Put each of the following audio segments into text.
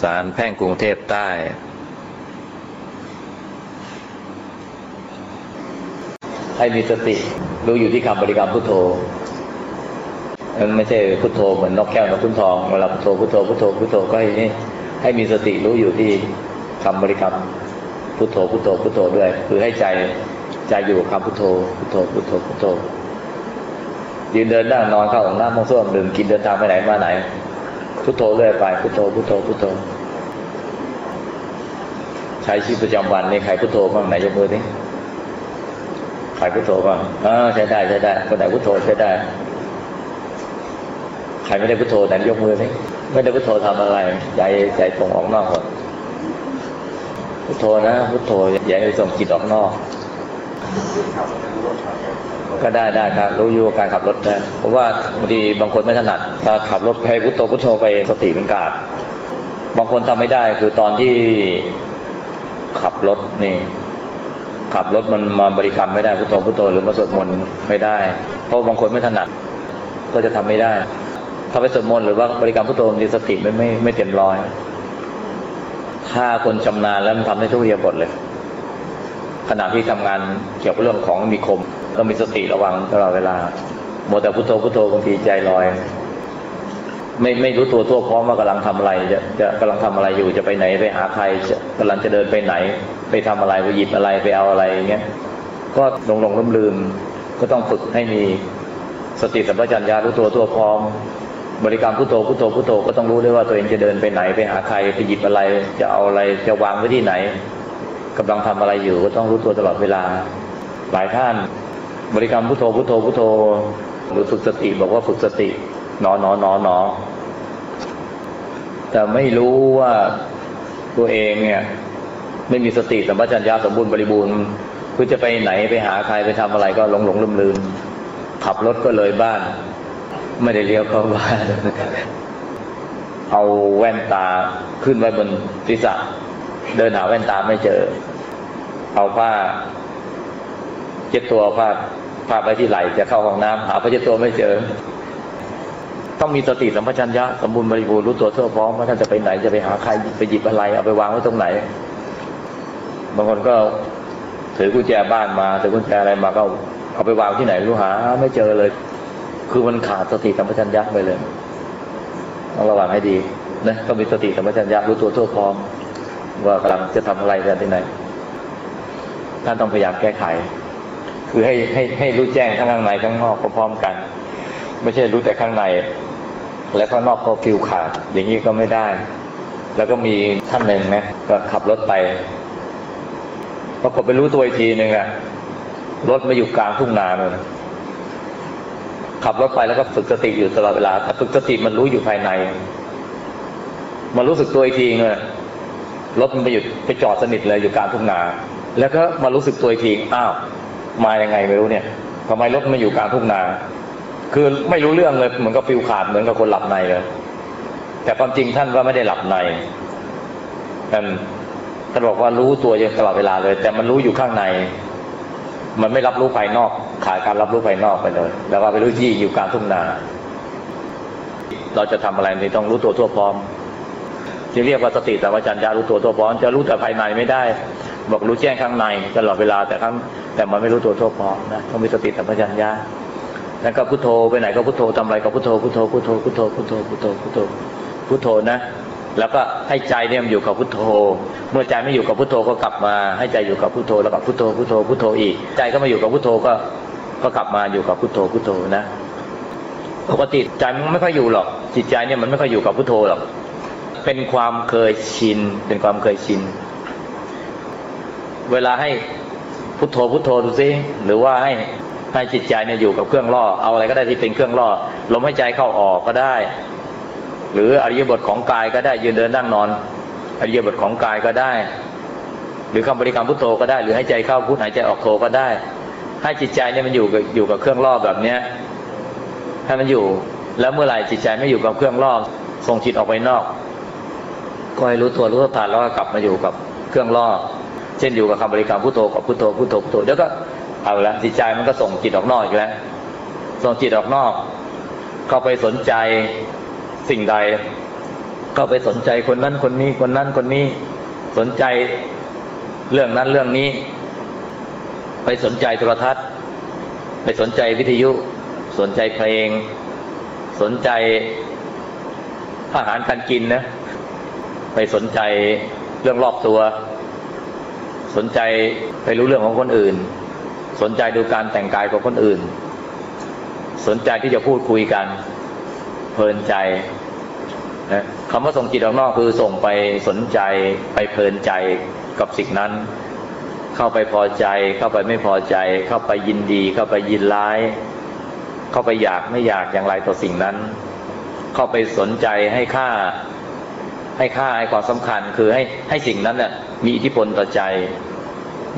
ศาลแพ่งกรุงเทพใต้ ให้มีสติ รู้อยู่ที่คำบริกรรมพุทโธมันไม่ใช่พุทโธเหมือนนกแก้วนกขุนทองเวลาพุทโธพุทโธพุทโธพุทโธก็ให้นี่ให้มีสติรู้อยู่ที่คำบริกรรมพุทโธพุทโธพุทโธด้วย คือให้ใจใจอยู่กับคำพุทโธพุทโธพุทโธพุทโธยืนเดินนั่งนอนเข้าห้องน้ำมองส้วมดื่มกินเดินทางไปไหนมาไหน พุทโธเรื่อยไปพุทโธพุทโธพุทโธใช้ชีวิตประจำวันนี่ใครพุทโธบ้างไหนยกมือสิใครพุทโธบ้างอ่าใช้ได้ใช้ได้คนไหนพุทโธใช้ได้ ใครไม่ได้พุทโธไหนยกมือสิไม่ได้พุทโธทำอะไรใจใจตรงออกนอกหมดพุทโธนะพุทโธอย่าให้ส่งจิตออกนอก ก็ได้ได้ครับ รู้อยู่การขับรถได้เพราะว่าบางทีบางคนไม่ถนัดถ้าขับรถให้พุทโธพุทโธไปสติเป็นกาดบางคนทำไม่ได้คือตอนที่ขับรถนี่ ขับรถมันมาบริกรรมไม่ได้พุทโธพุทโธหรือมาสวดมนต์ไม่ได้ เพราะบางคนไม่ถนัด ก็จะทำไม่ได้ ถ้าไปสวดมนต์หรือว่าบริกรรมพุทโธมีสติไม่ไม่ไม่เต็มร้อยถ้าคนชำนาญแล้วมันทำได้ทุกเรียบทเลยขณะที่ทำงานเกี่ยวกับเรื่องของมีคม ต้องมีสติระวังตลอดเวลาโมแต่พุทโธพุทโธบางทีใจลอย ไม่ไม่รู้ตัวทั่วพร้อมว่ากำลังทำอะไร จะจะกำลังทำอะไรอยู่จะไปไหนไปหาใครจะกำลังจะเดินไปไหน ไปทำอะไรไปหยิบอะไรไปเอาอะไรอย่างเงี้ยก็หลงหลงลืมลืมก็ต้องฝึกให้มีสติสัมปชัญญะรู้ตัวทั่วพร้อม บริกรรมพุทโธพุทโธพุทโธก็ต้องรู้ด้วยว่าตัวเองจะเดินไปไหนไปหาใครไปหยิบอะไร จะเอาอะไรจะวางไว้ที่ไหนกำลังทำอะไรอยู่ก็ต้องรู้ตัวตลอดเวลาหลายท่าน บริกรรมพุทโธพุทโธพุทโธหรือฝึกสติบอกว่าฝึกสติหนอหนอหนอหนอแต่ไม่รู้ว่าตัวเองเนี่ย ไม่มีสติสัมปชัญญะสมบูรณ์บริบูรณ์คือจะไปไหนไปหาใครไปทำอะไรก็หลงหลงลืมลืมขับรถก็เลยบ้าน ไม่ได้เลี้ยวเข้าบ้านเอาแว่นตาขึ้นไว้บนศีรษะ เดินหาแว่นตาไม่เจอ เอาผ้า เช็ดตัวผ้าผ้าไปที่ไหลจะเข้าห้องน้ำหาผ้าเช็ดตัวไม่เจอ ต้องมีสติสัมปชัญญะสมบูรณ์บริบูรณ์รู้ตัวทั่วพร้อมว่าท่านจะไปไหนจะไปหาใครไปหยิบอะไรเอาไปวางไว้ตรงไหน บางคนก็ถือกุญแจบ้านมาถือกุญแจอะไรมาก็เอาไปวางที่ไหนรู้หา ไม่เจอเลย คือมันขาดสติสัมปชัญญะไปเลยต้องระวังให้ดีนะต้องมีสติสัมปชัญญะรู้ตัวทั่วพร้อมว่ากำลังจะทำอะไรกันที่ไหนท่านต้องพยายามแก้ไข คือให้ให้ให้รู้แจ้งทั้งข้างในข้างนอกพร้อมๆกัน ไม่ใช่รู้แต่ข้างใน และข้างนอกก็ฟิวขาดอย่างนี้ก็ไม่ได้ แล้วก็มีท่านหนึ่งนะก็ขับรถไปพอกไปรู้ตัวอีกทีหนึ่งอะรถมาอยู่กลางทุ่งนาเลยขับรถไปแล้วก็ฝึกสติอยู่ตลอดเวลาถ้าฝึกสติมันรู้อยู่ภายใน มันรู้สึกตัวอีกทีเนี่ยรถมันไปหยุดไปจอดสนิทเลยอยู่กลางทุ่งนา แล้วก็มารู้สึกตัวอีกทีอ้าว มายังไงไม่รู้เนี่ยทำไมรถมาอยู่กลางทุ่งนา คือไม่รู้เรื่องเลยเหมือนกับฟิวขาดเหมือนกับคนหลับในเลย แต่ความจริงท่านว่าไม่ได้หลับในท่านท่านบอกว่ารู้ตัวอยู่ตลอดเวลาเลย แต่มันรู้อยู่ข้างใน มันไม่รับรู้ภายนอก ขาดการรับรู้ภายนอกไปเลย แล้วก็ไปรู้ที่อยู่กลางทุ่งนา เราจะทำอะไรนี่ต้องรู้ตัวทั่วพร้อมที่เรียกว่าสติสัมปชัญญะรู้ตัวทั่วพร้อมจะรู้แต่ภายในไม่ได้ บอกรู้แจ้งข้างในตลอดเวลาแต่ข้างแต่มันไม่รู้ตัวทั่วพร้อมนะต้องมีสติสัมปชัญญะแล้วก็พุทโธไปไหนก็พุทโธทำอะไรก็พุทโธพุทโธพุทโธพุทโธพุทโธพุทโธพุทโธพุทโธนะแล้วก็ให้ใจเนี่ยมันอยู่กับพุทโธ เมื่อใจไม่อยู่กับพุทโธก็กลับมา ให้ใจอยู่กับพุทโธแล้วก็พุทโธพุทโธพุทโธอีก ใจก็มาอยู่กับพุทโธก็ก็กลับมาอยู่กับพุทโธพุทโธนะปกติใจมันไม่ค่อยอยู่หรอก จิตใจเนี่ยมันไม่ค่อยอยู่กับพุทโธหรอก เป็นความเคยชิน เป็นความเคยชิน เวลาให้พุทโธพุทโธดูซิหรือว่าให้ให้จิตใจเนี่ยอยู่กับเครื่องล่อเอาอะไรก็ได้ที่เป็นเครื่องล่อลมหายใจเข้าออกก็ได้ หรืออริยบทของกายก็ได้ยืนเดินนั่งนอนอริยบทของกายก็ได้ หรือคำบริกรรมพุทโธก็ได้ หรือให้ใจเข้าพุทหายใจออกโธก็ได้ ให้จิตใจเนี่ยมันอยู่กับอยู่กับเครื่องล่อแบบเนี้ยให้มันอยู่แล้วเมื่อไหร่จิตใจไม่อยู่กับเครื่องล่อส่งจิตออกไปนอกก็ให้รู้ตัวรู้ตัวทานแล้วก็กลับมาอยู่กับเครื่องล่อ เช่นอยู่กับคำบริกรรมพุทโธกับพุทโธพุทโธพุทโธเดี๋ยวก็เอาละจิตใจมันก็ส่งจิตออกนอกอีกแล้วส่งจิตออกนอก เข้าไปสนใจสิ่งใด เข้าไปสนใจคนนั้นคนนี้คนนั้นคนนี้สนใจเรื่องนั้นเรื่องนี้ ไปสนใจโทรทัศน์ ไปสนใจวิทยุ สนใจเพลง สนใจอาหารการกินนะ ไปสนใจเรื่องรอบตัว สนใจไปรู้เรื่องของคนอื่น สนใจดูการแต่งกายของคนอื่น สนใจที่จะพูดคุยกัน เพลินใจนะคำว่าส่งจิตออกนอกคือส่งไปสนใจไปเพลินใจกับสิ่งนั้น เข้าไปพอใจ เข้าไปไม่พอใจ เข้าไปยินดี เข้าไปยินร้าย เข้าไปอยากไม่อยากอย่างไรต่อสิ่งนั้น เข้าไปสนใจให้ค่าให้ค่าให้ความสำคัญคือให้ให้สิ่งนั้นน่ะมีอิทธิพลต่อใจ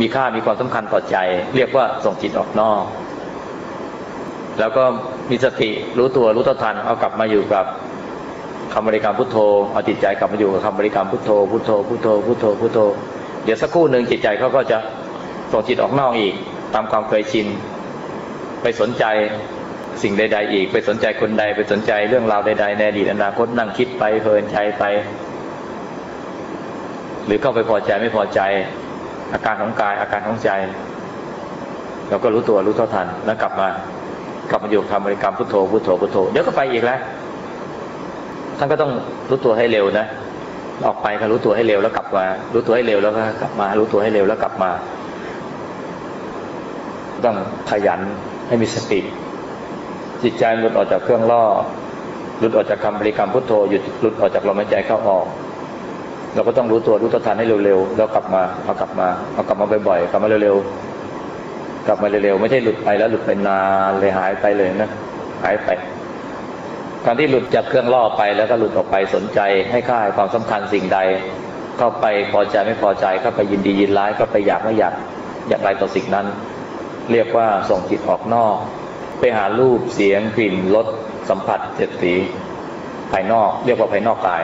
มีค่ามีความสำคัญต่อใจ เรียกว่าส่งจิตออกนอก แล้วก็มีสติรู้ตัวรู้ต่อทันเอากลับมาอยู่กับคำบริกรรมพุทโธเอาจิตใจกลับมาอยู่กับคำบริกรรมพุทโธพุทโธพุทโธพุทโธพุทโธเดี๋ยวสักครู่หนึ่งจิตใจเขาก็จะส่งจิตออกนอกอีก ตามความเคยชิน ไปสนใจสิ่งใด ๆ อีก ไปสนใจคนใด ไปสนใจเรื่องราวใด ๆ ในอดีตอนาคตนั่งคิดไปเพลินใจไป หรือเข้าไปพอใจไม่พอใจ อาการของกาย อาการของใจ เราก็รู้ตัวรู้เท่าทันแล้วกลับมากลับมาอยู่ทำบริกรรมพุทโธพุทโธพุทโธเดี๋ยวก็ไปอีกแล้วท่านก็ต้องรู้ตัวให้เร็วนะ ออกไปก็รู้ตัวให้เร็วแล้วกลับมา รู้ตัวให้เร็วแล้วก็กลับมา รู้ตัวให้เร็วแล้วกลับมา ต้องขยันให้มีสติจิตใจหลุดออกจากเครื่องล่อหลุดออกจากคำบริกรรมพุทโธหยุดหลุดออกจากลมหายใจเข้าออก เราก็ต้องรู้ตัวรู้ตัวทันให้เร็วๆแล้วกลับมาเอากลับมาเอากลับมาบ่อยๆกลับมาเร็วๆกลับมาเร็วๆไม่ใช่หลุดไปแล้วหลุดไปนานเลยหายไปเลยนะหายไปการที่หลุดจากเครื่องล่อไปแล้วก็หลุดออกไปสนใจให้ค่าให้ความสำคัญสิ่งใด เข้าไปพอใจไม่พอใจเข้าไปยินดียินร้ายเข้าไปอยากไม่อยากอยากไรต่อสิ่งนั้น เรียกว่าส่งจิตออกนอก ไปหารูปเสียงกลิ่นรสสัมผัสเจ็ดสีภายนอก เรียกว่าภายนอกกาย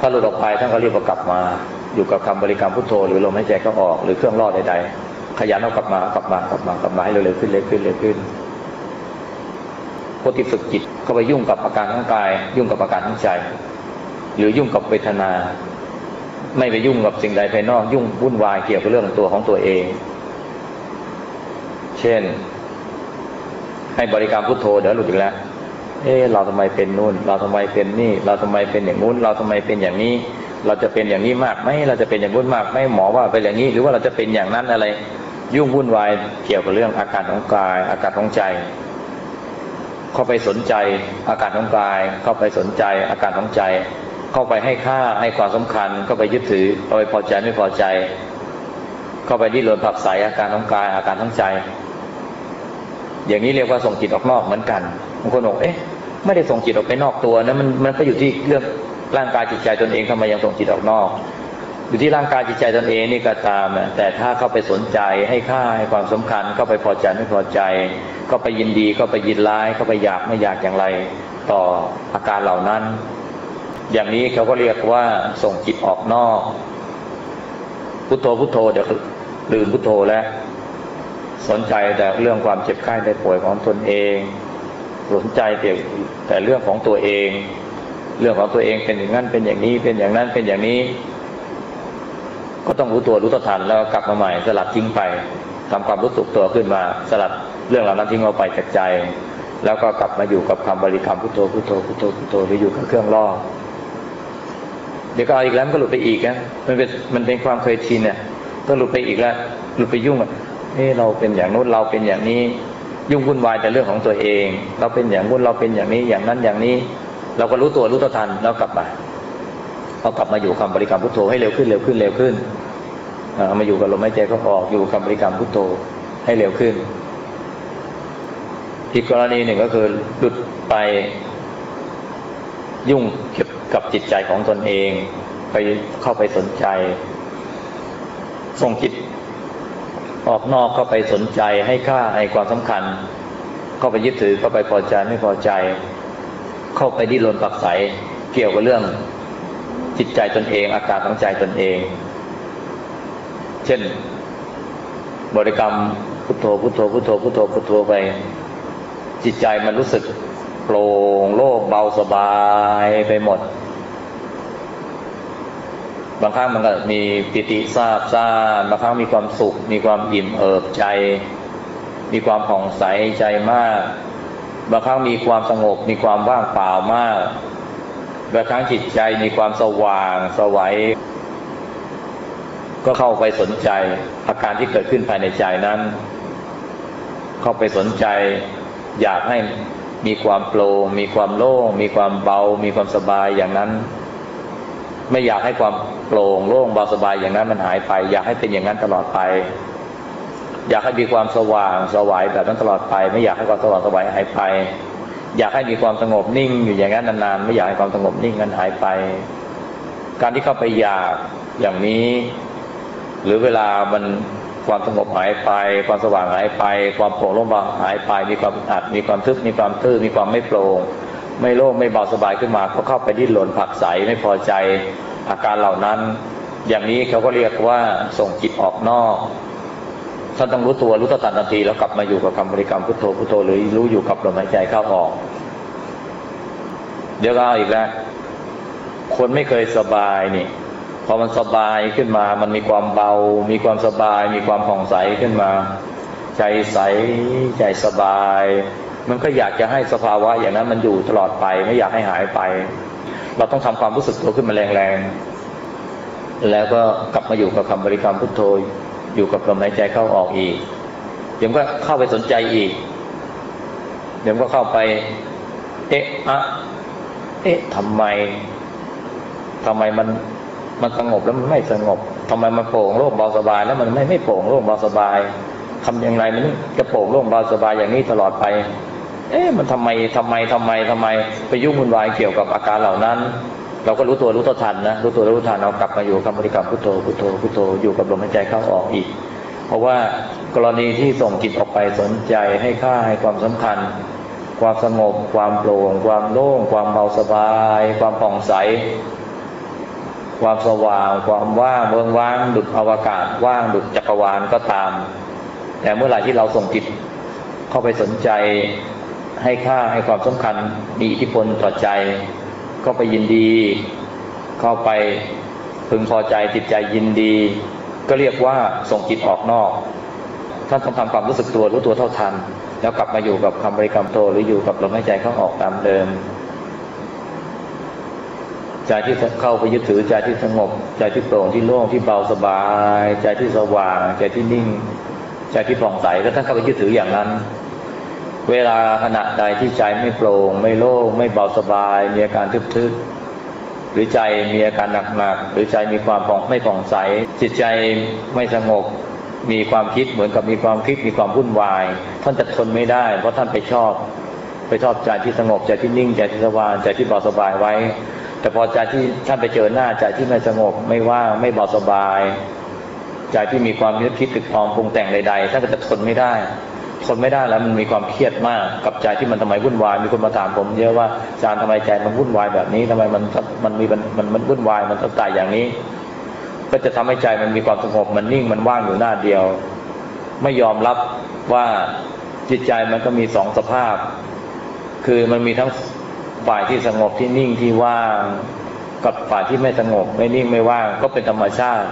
ถ้าหลุดออกไปท่านก็เรียกว่ากลับมา อยู่กับคำบริกรรมพุทโธหรือลมหายใจก็ออกหรือเครื่องรอดใดๆขยันเอากลับมากลับมากลับมากลับมาให้เร็วๆขึ้นเร็วขึ้นเร็วขึ้นคนที่ฝึกจิตก็ไปยุ่งกับอาการทั้งกาย ยุ่งกับอาการทั้งใจ หรือยุ่งกับเวทนา ไม่ไปยุ่งกับสิ่งใดภายนอก ยุ่งวุ่นวายเกี่ยวกับเรื่องตัวของตัวเอง เช่น ให้บริกรรพุทโธเดี๋ยวหลุดอีกแล้ว เออเราทำไมเป็นนู่น เราทำไมเป็นนี่ เราทำไมเป็นอย่างนู้น เราทำไมเป็นอย่างนี้ เราจะเป็นอย่างนี้มากไหมเราจะเป็นอย่างนู้นมากไหมหมอว่าเป็นอย่างนี้ หรือว่าเราจะเป็นอย่างนั้นอะไร ยุ่งวุ่นวายเกี่ยวกับเรื่องอาการของกาย อาการของใจ เข้าไปสนใจ อาการของกาย เข้าไปสนใจ อาการของใจ เข้าไปให้ค่าให้ความสำคัญ เข้าไปยึดถือเข้าไปพอใจไม่พอใจ เข้าไปที่เรนผักใสอาการของกาย อาการของใจ อย่างนี้เรียกว่าส่งจิตออกนอกเหมือนกันบางคนบอกเอ๊ะไม่ได้ส่งจิตออกไปนอกตัวนะมันมันก็อยู่ที่เรื่องร่างกายจิตใจตนเองทำไมยังส่งจิตออกนอก อยู่ที่ร่างกายจิตใจตนเองนี่ก็ตาม แต่ถ้าเข้าไปสนใจให้ค่าให้ความสำคัญเข้าไปพอใจไม่พอใจ ก็ไปยินดีก็ไปยินร้ายก็ไปอยากไม่อยากอย่างไร ต่ออาการเหล่านั้น อย่างนี้เขาก็เรียกว่าส่งจิตออกนอก พุทโธพุทโธเดี๋ยวลืมพุทโธแล้ว สนใจแต่เรื่องความเจ็บไข้ได้ป่วยของตนเอง สนใจแต่แต่เรื่องของตัวเอง เรื่องของตัวเองเป็นอย่างนั้นเป็นอย่างนี้เป็นอย่างนั้นเป็นอย่างนี้ ก็ต้องรู้ตัวรู้ตัวทันแล้วกลับมาใหม่ สลัดทิ้งไปทำความรู้สึกตัวขึ้นมา สลัดเรื่องเหล่านั้นทิ้งเอาไปจากใจ แล้วก็กลับมาอยู่กับคำบริกรรมพุทโธพุทโธพุทโธพุทโธหรืออยู่กับเครื่องล่อเดี๋ยวก็เอาอีกแล้วมันก็หลุดไปอีกนะมันเป็นมันเป็นความเคยชินเนี่ยก็หลุดไปอีกแล้วหลุดไปยุ่งอะ เฮ้เราเป็นอย่างนู้นเราเป็นอย่างนี้ ยุ่งวุ่นวายแต่เรื่องของตัวเอง เราเป็นอย่างนู้นเราเป็นอย่างนี้อย่างนั้นอย่างนี้ เราก็รู้ตัวรู้ตัวทันแล้วกลับมาเอากลับมาอยู่คำบริกรรมพุทโธให้เร็วขึ้นเร็วขึ้นเร็วขึ้นมาอยู่กับลมหายใจเขาออกอยู่คำบริกรรมพุทโธให้เร็วขึ้น อีกกรณีหนึ่งก็คือหลุดไปยุ่งเกี่ยวกับจิตใจของตนเอง ไปเข้าไปสนใจ ส่งจิต ออกนอกเข้าไปสนใจให้ค่าให้ความสำคัญ เข้าไปยึดถือเข้าไปพอใจไม่พอใจ เข้าไปดิ้นรนปักใสเกี่ยวกับเรื่องจิตใจตนเอง อาการของใจตนเอง เช่น บริกรรมพุทโธพุทโธพุทโธพุทโธพุทโธไป จิตใจมันรู้สึกโปร่งโล่งเบาสบายไปหมด บางครั้งมันก็มีปิติซาบซ่าบางครั้งมีความสุข มีความอิ่มเอิบใจ มีความผ่องใสใจมาก บางครั้งมีความสงบ มีความว่างเปล่ามาก บางครั้งจิตใจมีความสว่างสวัยก็เข้าไปสนใจอาการที่เกิดขึ้นภายในใจนั้น เข้าไปสนใจ อยากให้มีความโปร่งมีความโล่งมีความเบา มีความสบายอย่างนั้น ไม่อยากให้ความโปร่งโล่งเบาสบายอย่างนั้นมันหายไป อยากให้เป็นอย่างนั้นตลอดไป อยากให้มีความสว่างสวายแบบนั้นตลอดไป ไม่อยากให้ความสว่างสวายหายไป อยากให้มีความสงบนิ่งอยู่อย่างนั้นนานๆไม่อยากให้ความสงบนิ่งนั้นหายไป การที่เข้าไปอยากอย่างนี้ หรือเวลามันความสงบหายไป ความสว่างหายไป ความโปร่งโล่งเบาหายไป มีความอัดมีความทึบมีความตื้อมีความไม่โปร่ง ไม่โล่งไม่เบาสบายขึ้นมา ก็เข้าไปดิ้นรนผักใสไม่พอใจอาการเหล่านั้น อย่างนี้เขาก็เรียกว่าส่งจิตออกนอกท่านต้องรู้ตัวรู้ตัวทันทันทีแล้วกลับมาอยู่กับคำบริกรรมพุทโธพุทโธหรือรู้อยู่กับลมหายใจเข้าออก เดี๋ยวก็เอาอีกแล้วคนไม่เคยสบายนี่พอมันสบายขึ้นมา มันมีความเบา มีความสบาย มีความผ่องใสขึ้นมา ใจใสใจสบาย มันก็อยากจะให้สภาวะอย่างนั้นมันอยู่ตลอดไปไม่อยากให้หายไป เราต้องทำความรู้สึกตัวขึ้นมาแรงๆ แล้วก็กลับมาอยู่กับคำบริกรรมพุทโธอยู่กับลมหายใจเข้าออกอีกเดี๋ยวก็เข้าไปสนใจอีก เดี๋ยวก็เข้าไป เอ๊ะอะเอ๊ะทำไมทำไมมันมันสงบแล้วมันไม่สงบทำไมมันโปร่งโล่งเบาสบาย แล้วมันไม่ไม่โปร่งโล่งเบาสบายทำอย่างไรมันจะโปร่งโล่งเบาสบายอย่างนี้ตลอดไป เอ๊ะมันทำไมทำไมทำไมทำไม ไปยุ่งวุ่นวายเกี่ยวกับอาการเหล่านั้น เราก็รู้ตัวรู้ตัวทันนะรู้ตัวรู้ทันเรากลับมาอยู่กับริกรรมพุทโธพุทโธพุทโธอยู่กับลมหายใจเข้าออกอีก เพราะว่ากรณีที่ส่งจิตออกไปสนใจให้ค่าให้ความสำคัญ ความสงบ ความโปร่ง ความโล่ง ความเบาสบาย ความผ่องใส ความสว่าง ความว่างเมืองว่างดุจอวกาศว่างดุจจักรวาลก็ตาม แต่เมื่อไหร่ที่เราส่งจิตเข้าไปสนใจ ให้ค่าให้ความสำคัญมีอิทธิพลต่อใจ ก็ไปยินดี เข้าไปพึงพอใจจิตใจยินดี ก็เรียกว่าส่งจิตออกนอก ท่านต้องทำความรู้สึกตัวรู้ตัวเท่าทัน แล้วกลับมาอยู่กับคำบริกรรมโตหรืออยู่กับลมหายใจเข้าออกตามเดิมใจที่เข้าไปยึดถือใจที่สงบ ใจที่โปร่งที่โล่งที่เบาสบาย ใจที่สว่าง ใจที่นิ่ง ใจที่ผ่องใสแล้วท่านเข้าไปยึดถืออย่างนั้น เวลาขณะใดที่ใจไม่โปร่ง ไม่โล่งไม่เบาสบาย มีอาการทึบๆหรือใจมีอาการหนักๆหรือใจมีความผ่องไม่ผ่องใส จิตใจไม่สงบมีความคิดเหมือนกับมีความคิดมีความวุ่นวาย ท่านจะทนไม่ได้ เพราะท่านไปชอบ ไปชอบใจที่สงบใจที่นิ่งใจที่สว่างใจที่เบาสบายไว้ แต่พอใจที่ท่านไปเจอหน้าใจที่ไม่สงบไม่ว่างไม่เบาสบาย ใจที่มีความนึกคิดตึกตองปรุงแต่งใดๆท่านก็จะทนไม่ได้ ทนไม่ได้แล้วมันมีความเครียดมากกับใจที่มันทำไมวุ่นวาย มีคนมาถามผม เยอะว่าอาจารย์ทำไมใจมันวุ่นวายแบบนี้ทำไมมันมันมีมันมันวุ่นวายมันต้องตายอย่างนี้ ก็จะทำให้ใจมันมีความสงบมันนิ่งมันว่างอยู่หน้าเดียว ไม่ยอมรับว่าจิตใจมันก็มีสองสภาพ คือมันมีทั้งฝ่ายที่สงบที่นิ่งที่ว่างกับฝ่ายที่ไม่สงบไม่นิ่งไม่ว่างก็เป็นธรรมชาติ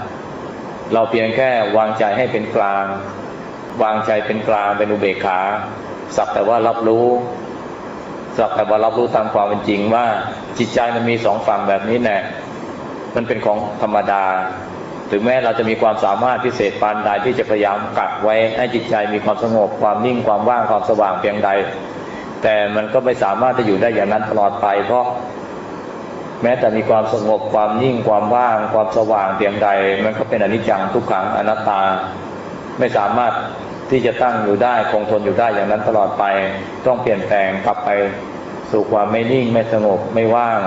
เราเพียงแค่วางใจให้เป็นกลาง วางใจเป็นกลางเป็นอุเบกขา สักแต่ว่ารับรู้ สักแต่ว่ารับรู้ตามความเป็นจริงว่าจิตใจมันมีสองฝั่งแบบนี้แน่มันเป็นของธรรมดา ถึงแม้เราจะมีความสามารถพิเศษปานใดที่จะพยายามกัดไว้ให้จิตใจมีความสงบความนิ่งความว่างความสว่างเพียงใด แต่มันก็ไม่สามารถจะอยู่ได้อย่างนั้นตลอดไป เพราะแม้แต่มีความสงบความนิ่งความว่าง ความสว่างเพียงใด มันก็เป็นอนิจจังทุกขังอนัตตา ไม่สามารถที่จะตั้งอยู่ได้คงทนอยู่ได้อย่างนั้นตลอดไปต้องเปลี่ยนแปลงกลับไปสู่ความไม่นิ่งไม่สงบไม่ว่าง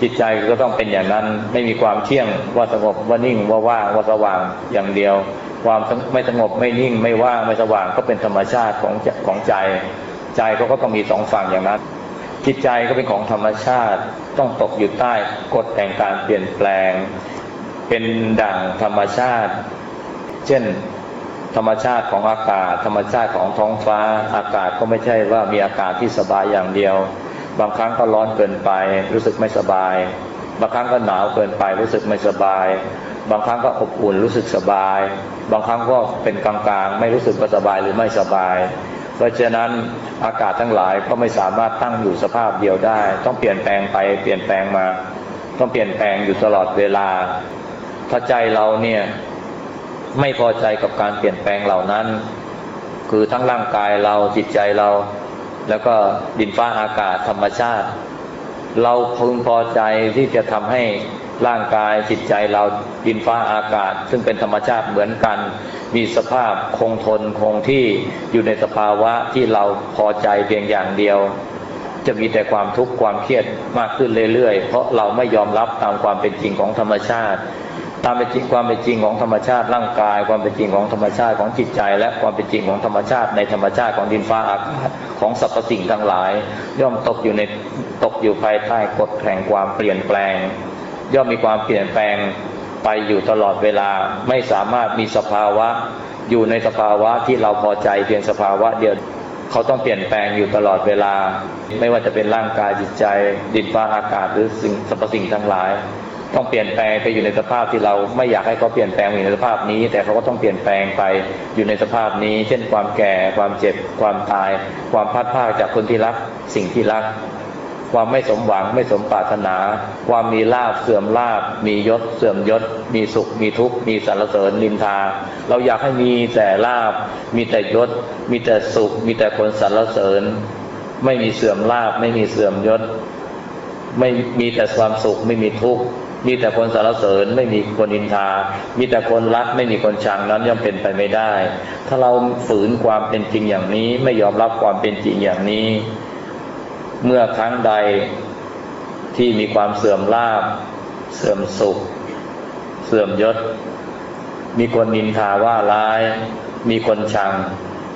จิตใจก็ต้องเป็นอย่างนั้น ไม่มีความเที่ยงว่าสงบว่านิ่งว่าว่างว่าสว่างอย่างเดียว ความไม่สงบไม่นิ่ง ไม่ว่างไม่สว่างก็เป็นธรรมชาติของของใจ ใจเขาก็ต้องมีสองฝั่งอย่างนั้น จิตใจก็เป็นของธรรมชาติต้องตกอยู่ใต้กฎแห่งการเปลี่ยนแปลง เป็นดั่งธรรมชาติ เช่น ธรรมชาติของอากาศ ธรรมชาติของท้องฟ้า อากาศก็ไม่ใช่ว่ามีอากาศที่สบายอย่างเดียว บางครั้งก็ร้อนเกินไป รู้สึกไม่สบาย บางครั้งก็หนาวเกินไปรู้สึกไม่สบาย บางครั้งก็อบอุ่นรู้สึกสบาย บางครั้งก็เป็นกลางๆ ไม่รู้สึกว่าสบายหรือไม่สบายเพราะฉะนั้นอากาศทั้งหลายก็ไม่สามารถตั้งอยู่สภาพเดียวได้ ต้องเปลี่ยนแปลงไปเปลี่ยนแปลงมา ต้องเปลี่ยนแปลงอยู่ตลอดเวลา ถ้าใจเราเนี่ย ไม่พอใจกับการเปลี่ยนแปลงเหล่านั้น คือทั้งร่างกายเราจิตใจเรา แล้วก็ดินฟ้าอากาศธรรมชาติ เราพึงพอใจที่จะทำให้ร่างกายจิตใจเราดินฟ้าอากาศ ซึ่งเป็นธรรมชาติเหมือนกัน มีสภาพคงทนคงที่อยู่ในสภาวะที่เราพอใจเพียงอย่างเดียว จะมีแต่ความทุกข์ความเครียดมากขึ้นเรื่อยๆ เพราะเราไม่ยอมรับตามความเป็นจริงของธรรมชาติ ตามเป็นจริงความเป็นจริงของธรรมชาติร่างกาย ความเป็นจริงของธรรมชาติของจิตใจ และความเป็นจริงของธรรมชาติ ในธรรมชาติของดินฟ้าอากาศของสรรพสิ่งทั้งหลาย ย่อมตกอยู่ในตกอยู่ภายใต้กฎแห่งความเปลี่ยนแปลง ย่อมมีความเปลี่ยนแปลงไปอยู่ตลอดเวลาไม่สามารถมีสภาวะ อยู่ในสภาวะที่เราพอใจเพียงสภาวะเดียวเขาต้องเปลี่ยนแปลงอยู่ตลอดเวลา ไม่ว่าจะเป็นร่างกายจิตใจ ดินฟ้าอากาศหรือสิ่งสรรพสิ่งทั้งหลาย ต้องเปลี่ยนแปลงไปอยู่ในสภาพที่เราไม่อยากให้เขาเปลี่ยนแปลงอยู่ในสภาพนี้ แต่เขาก็ต้องเปลี่ยนแปลงไปอยู่ในสภาพนี้ เช่นความแก่ ความเจ็บ ความตาย ความพัดพาจากคนที่รัก สิ่งที่รัก ความไม่สมหวังไม่สมปรารถนา ความมีลาบเสื่อมลาบ มียศ เสื่อมยศ มีสุข มีทุกข์ มีสรรเสริญนินทา เราอยากให้มีแต่ลาบ มีแต่ยศ มีแต่สุข มีแต่คนสรรเสริญ ไม่มีเสื่อมลาบ ไม่มีเสื่อมยศ ไม่มีแต่ความสุข ไม่มีทุกข์ มีแต่คนสรรเสริญไม่มีคนอินทา มีแต่คนรักไม่มีคนชังนั้นย่อมเป็นไปไม่ได้ ถ้าเราฝืนความเป็นจริงอย่างนี้ไม่ยอมรับความเป็นจริงอย่างนี้ เมื่อครั้งใดที่มีความเสื่อมลาบ เสื่อมสุข เสื่อมยศ มีคนนินทาว่าร้าย มีคนชัง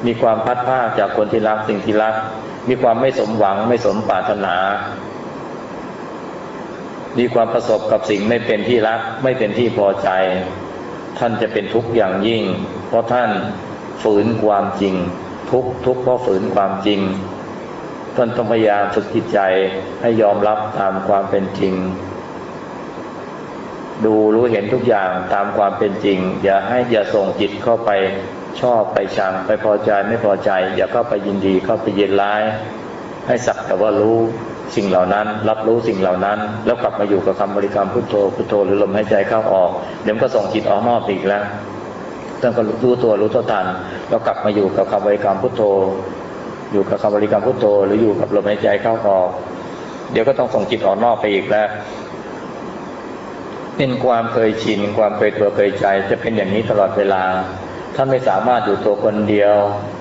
มีความพัดภาจากคนที่รักสิ่งที่รัก มีความไม่สมหวังไม่สมปรารถนา มีความประสบกับสิ่งไม่เป็นที่รัก ไม่เป็นที่พอใจ ท่านจะเป็นทุกข์อย่างยิ่ง เพราะท่านฝืนความจริง ทุกทุกเพราะฝืนความจริง ท่านต้องพยายามฝึกจิตใจให้ยอมรับตามความเป็นจริง ดูรู้เห็นทุกอย่างตามความเป็นจริง อย่าให้อย่าส่งจิตเข้าไปชอบไปชังไปพอใจไม่พอใจ อย่าเข้าไปยินดีเข้าไปเย็นร้าย ให้สักแต่ว่ารู้ สิ่งเหล่านั้น รับรู้สิ่งเหล่านั้น แล้วกลับมาอยู่กับคำบริกรรมพุทโธพุทโธหรือลมหายใจเข้าออกเดี๋ยวก็ส่งจิตออกนอกอีกแล้วต้องก็รู้ตัวรู้ตัวทันแล้วกลับมาอยู่กับคำบริกรรมพุทโธ อยู่กับคำบริกรรมพุทโธ หรืออยู่กับลมหายใจเข้าออก เดี๋ยวก็ต้องส่งจิตออกนอกไปอีกแล้วเป็นความเคยชินความเคยตัวเคยใจ จะเป็นอย่างนี้ตลอดเวลาท่านไม่สามารถอยู่ตัวคนเดียว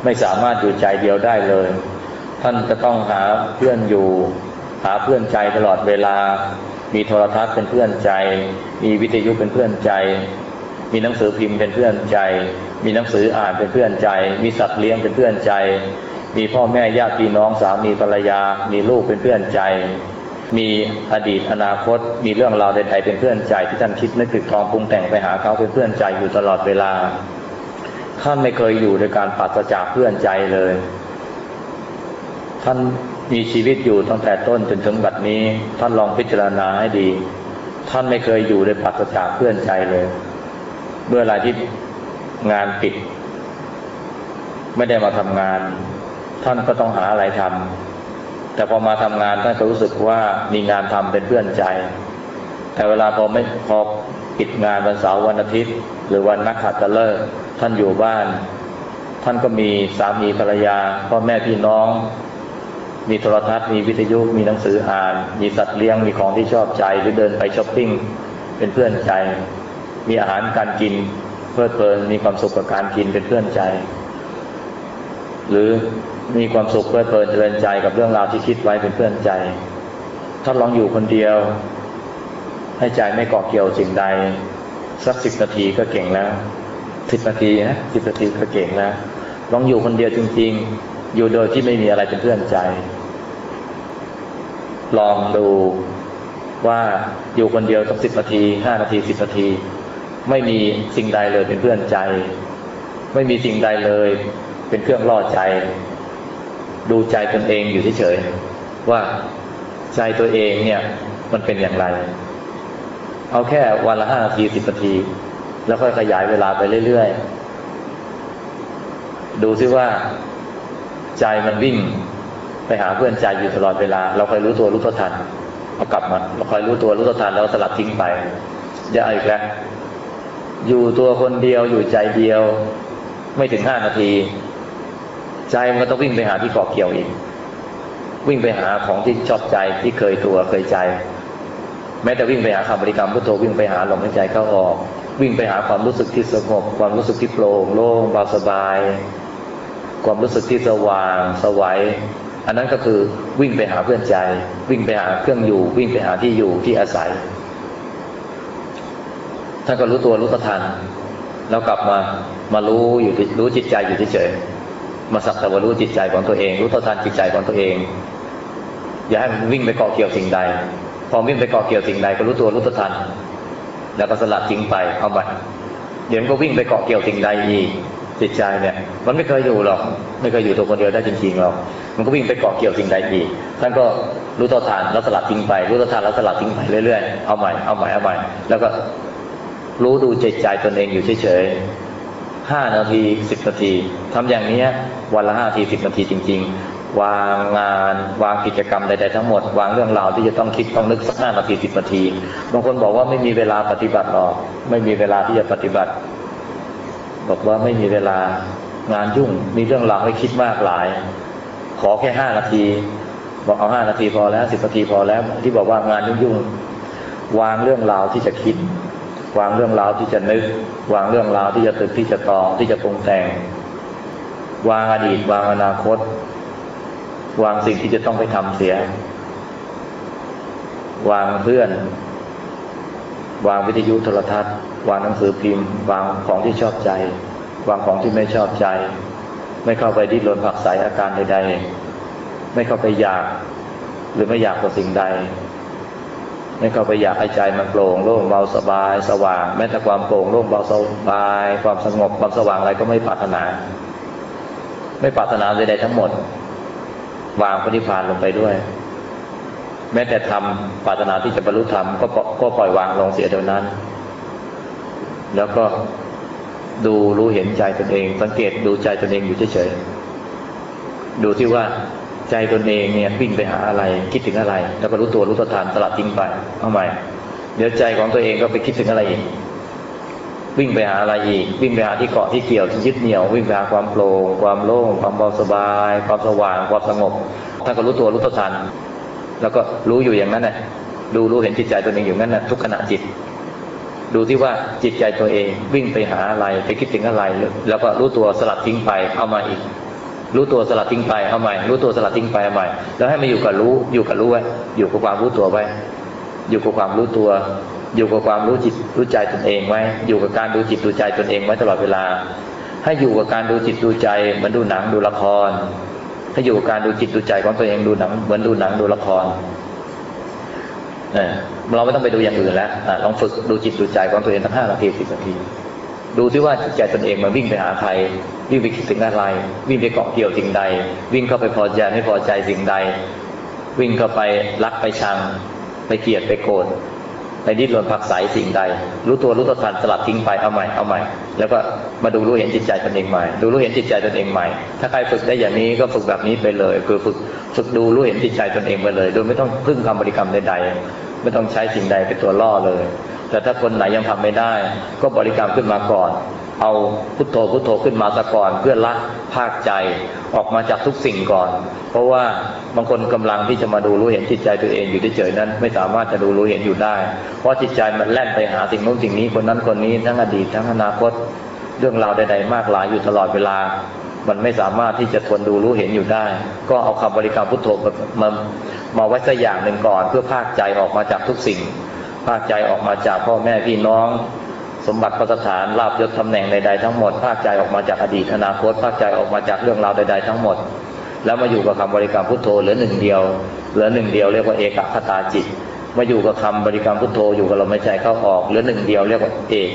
ไม่สามารถอยู่ใจเดียวได้เลย ท่านจะต้องหาเพื่อนอยู่ หาเพื่อนใจตลอดเวลา มีโทรทัศน์เป็นเพื่อนใจ มีวิทยุเป็นเพื่อนใจ มีหนังสือพิมพ์เป็นเพื่อนใจ มีหนังสืออ่านเป็นเพื่อนใจ มีสัตว์เลี้ยงเป็นเพื่อนใจ มีพ่อแม่ญาติพี่น้องสามีภรรยา มีลูกเป็นเพื่อนใจ มีอดีตอนาคต มีเรื่องราวใดๆเป็นเพื่อนใจ ที่ท่านคิดนึกถึงทองปรุงแต่งไปหาเขาเป็นเพื่อนใจอยู่ตลอดเวลาท่านไม่เคยอยู่ในการปัสจากเพื่อนใจเลย ท่าน มีชีวิตอยู่ตั้งแต่ต้นจนถึงบัดนี้ ท่านลองพิจารณาให้ดี ท่านไม่เคยอยู่ในปัสจากเพื่อนใจเลย เมื่อไรที่งานปิด ไม่ได้มาทำงาน ท่านก็ต้องหาอะไรทำแต่พอมาทำงานท่านก็รู้สึกว่ามีงานทำเป็นเพื่อนใจ แต่เวลาพอไม่พอปิดงานวันเสาร์วันอาทิตย์ หรือวันนักขัตฤกษ์ท่านอยู่บ้าน ท่านก็มีสามีภรรยาพ่อแม่พี่น้อง มีโทรทัศน์มีวิทยุมีหนังสืออ่าน มีสัตว์เลี้ยงมีของที่ชอบใจหรือเดินไปช้อปปิ้งเป็นเพื่อนใจ มีอาหารการกินเพลิดเพลินมีความสุขกับการกินเป็นเพื่อนใจ หรือมีความสุขเพลิดเพลินเจริญใจกับเรื่องราวที่คิดไว้เป็นเพื่อนใจถ้าลองอยู่คนเดียว ให้ใจไม่เกาะเกี่ยวสิ่งใด สักสิบนาทีก็เก่งแล้วสิบนาทีนะสิบนาทีก็เก่งแล้วลองอยู่คนเดียวจริง ๆ อยู่โดยที่ไม่มีอะไรเป็นเพื่อนใจ ลองดูว่าอยู่คนเดียวสักสิบนาทีห้านาทีสิบนาที ไม่มีสิ่งใดเลยเป็นเพื่อนใจ ไม่มีสิ่งใดเลยเป็นเครื่องล่อใจ ดูใจตนเองอยู่เฉยๆว่าใจตัวเองเนี่ยมันเป็นอย่างไร เอาแค่วันละห้านาทีสิบนาที แล้วค่อยขยายเวลาไปเรื่อยๆ ดูซิว่า ใจมันวิ่ง ไปหาเพื่อนใจอยู่ตลอดเวลา เราคอยรู้ตัวรู้ตัวทันเอากลับมาเราคอยรู้ตัวรู้ตัวทันแล้วสลัดทิ้งไปอย่าอาอีกแล้วอยู่ตัวคนเดียวอยู่ใจเดียว ไม่ถึงห้านาที ใจมันก็ต้องวิ่งไปหาที่เกาะเกี่ยวอีกวิ่งไปหาของที่ชอบใจที่เคยตัวเคยใจ แม้แต่วิ่งไปหาคำบริกรรมพุทโธวิ่งไปหาลมหายใจเข้าออก วิ่งไปหาความรู้สึกที่สงบความรู้สึกที่โปร่งโล่งเบาสบาย ความรู้สึกที่สว่างสวัย อันนั้นก็คือวิ่งไปหาเพื่อนใจ วิ่งไปหาเครื่องอยู่ วิ่งไปหาที่อยู่ที่อาศัยท่านก็รู้ตัวรู้ทันแล้วกลับมามารู้อยู่รู้จิตใจอยู่เฉยมาสักแต่ว่ารู้จิตใจของตัวเอง รู้ทันจิตใจของตัวเอง อย่าให้มันวิ่งไปเกาะเกี่ยวสิ่งใด พอวิ่งไปเกาะเกี่ยวสิ่งใดก็รู้ตัวรู้ทัน แล้วก็สลัดทิ้งไปเอาไปเดี๋ยวก็วิ่งไปเกาะเกี่ยวสิ่งใดอีก จิตใจเนี่ย มันไม่เคยอยู่หรอก ไม่เคยอยู่ตัวคนเดียวได้จริงๆหรอกมันก็วิ่งไปเกาะเกี่ยวสิ่งใดอีกท่านก็รู้ตัวทานแล้วสลัดทิ้งไป รู้ตัวทานแล้วสลัดทิ้งไปเรื่อยๆเอาใหม่เอาใหม่เอาใหม่แล้วก็รู้ดูใจใจตนเองอยู่เฉยๆห้านาทีสิบนาทีทำอย่างนี้วันละห้านาทีสิบนาทีจริง ๆ วางงานวางกิจกรรมใดๆทั้งหมด วางเรื่องราวที่จะต้องคิดต้องนึกสักห้านาทีสิบนาที บางคนบอกว่าไม่มีเวลาปฏิบัติหรอก ไม่มีเวลาที่จะปฏิบัติ บอกว่าไม่มีเวลางานยุ่ง มีเรื่องราวให้คิดมากหลาย ขอแค่ห้านาที บอกเอาห้านาทีพอแล้วสิบนาทีพอแล้ว ที่บอกว่างานยุ่งๆวางเรื่องราวที่จะคิด วางเรื่องราวที่จะนึก วางเรื่องราวที่จะตึกที่จะตองที่จะปรุงแต่ง วางอดีต วางอนาคต วางสิ่งที่จะต้องไปทำเสีย วางเพื่อน วางวิทยุโทรทัศน์ วางหนังสือพิมพ์ วางของที่ชอบใจ วางของที่ไม่ชอบใจ ไม่เข้าไปดิ้นรนผักใสอาการใดๆ ไม่เข้าไปอยากหรือไม่อยากกับสิ่งใด ไม่เข้าไปอยากให้ใจมันโปร่งโล่งเบาสบาย สว่าง แม้แต่ความโปร่งโล่งเบาสบาย ความสงบความสว่างอะไรก็ไม่ปรารถนา ไม่ปรารถนาใดๆทั้งหมด วางพระนิพพานลงไปด้วย แม้แต่ทำปรารถนาที่จะบรรลุธรรมก็ก็ปล่อยวางลงเสียเดี๋ยวนั้น แล้วก็ดูรู้เห็นใจตนเอง สังเกตดูใจตนเองอยู่เฉยๆดูที่ว่าใจตนเองเนี่ยวิ่งไปหาอะไร คิดถึงอะไร แล้วก็รู้ตัวรู้ตัวทานสลัดทิ้งไปเอาใหม่เดี๋ยวใจของตัวเองก็ไปคิดถึงอะไรอีกวิ่งไปหาอะไรอีก วิ่งไปหาที่เกาะที่เกี่ยวที่ยึดเหนี่ยว วิ่งไปหาความโปร่งความโล่งความเบาสบาย ความสว่างความสงบท่านก็รู้ตัวรู้ตัวทัน แล้วก็รู้อยู่อย่างนั้นนะดูรู้เห็นจิตใจตัวเองอยู่นั้นนะทุกขณะจิต ดูที่ว่าจิตใจตัวเองวิ่งไปหาอะไรไปคิดถึงอะไร แล้วก็รู้ตัวสลัดทิ้งไปเอามาอีก รู้ตัวสลัดทิ้งไปเอาใหม่ รู้ตัวสลัดทิ้งไปเอาใหม่ แล้วให้มาอยู่กับรู้อยู่กับรู้ไว้อยู่กับความรู้ตัวไว้ อยู่กับความรู้ตัว อยู่กับความรู้จิตรู้ใจตนเองไว้ อยู่กับการดูจิตดูใจตนเองไว้ตลอดเวลา ให้อยู่กับการดูจิตดูใจเหมือนดูหนังดูละคร ให้อยู่กับการดูจิตดูใจของตัวเองดูหนังเหมือนดูหนังดูละครเราไม่ต้องไปดูอย่างอื่นแล้วลองฝึกดูจิตดูใจของตัวเองทั้งห้านาทีสิบนาที ดูที่ว่าจิตใจตนเองมันวิ่งไปหาใคร วิ่งไปคิดถึงอะไร วิ่งไปเกาะเกี่ยวสิ่งใด วิ่งเข้าไปพอใจไม่พอใจสิ่งใด วิ่งเข้าไปรักไปชัง ไปเกลียดไปโกรธ ไปดิ้นรนผักใสสิ่งใด รู้ตัวรู้ตัวทันสลัดทิ้งไปเอาใหม่เอาใหม่ แล้วก็มาดูรู้เห็นจิตใจตนเองใหม่ ดูรู้เห็นจิตใจตนเองใหม่ ถ้าใครฝึกได้อย่างนี้ก็ฝึกแบบนี้ไปเลย คือฝึกฝึกดูรู้เห็นจิตใจตนเองไปเลย โดยไม่ต้องพึ่งคำบริกรรมใดๆไม่ต้องใช้สิ่งใดเป็นตัวล่อเลย แต่ถ้าคนไหนยังทำไม่ได้ ก็บริกรรมขึ้นมาก่อน เอาพุทโธพุทโธขึ้นมาซะก่อนเพื่อละภาคใจออกมาจากทุกสิ่งก่อน เพราะว่าบางคนกำลังที่จะมาดูรู้เห็นจิตใจตัวเองอยู่เฉยๆนั้น ไม่สามารถจะดูรู้เห็นอยู่ได้ เพราะจิตใจมันแล่นไปหาสิ่งโน้นสิ่งนี้คนนั้นคนนี้ทั้งอดีตทั้งอนาคตเรื่องราวใด ๆ มากหลายอยู่ตลอดเวลา มันไม่สามารถที่จะทนดูรู้เห็นอยู่ได้ ก็เอาคำบริกรรมพุทโธมามาไว้สักอย่างหนึ่งก่อน เพื่อภาคใจออกมาจากทุกสิ่ง ภาคใจออกมาจากพ่อแม่พี่น้อง สมบัติพัสถานลาบยศตำแหน่งใดๆทั้งหมดภาคใจออกมาจากอดีตอนาคตภาคใจออกมาจากเรื่องราวใดๆทั้งหมด แล้วมาอยู่กับคำบริกรรมพุทโธเหลือหนึ่งเดียวเหลือหนึ่งเดียวเรียกว่าเอกคตาจิต มาอยู่กับคำบริกรรมพุทโธอยู่กับลมหายใจเข้าออกเหลือหนึ่งเดียวเรียกว่าเอก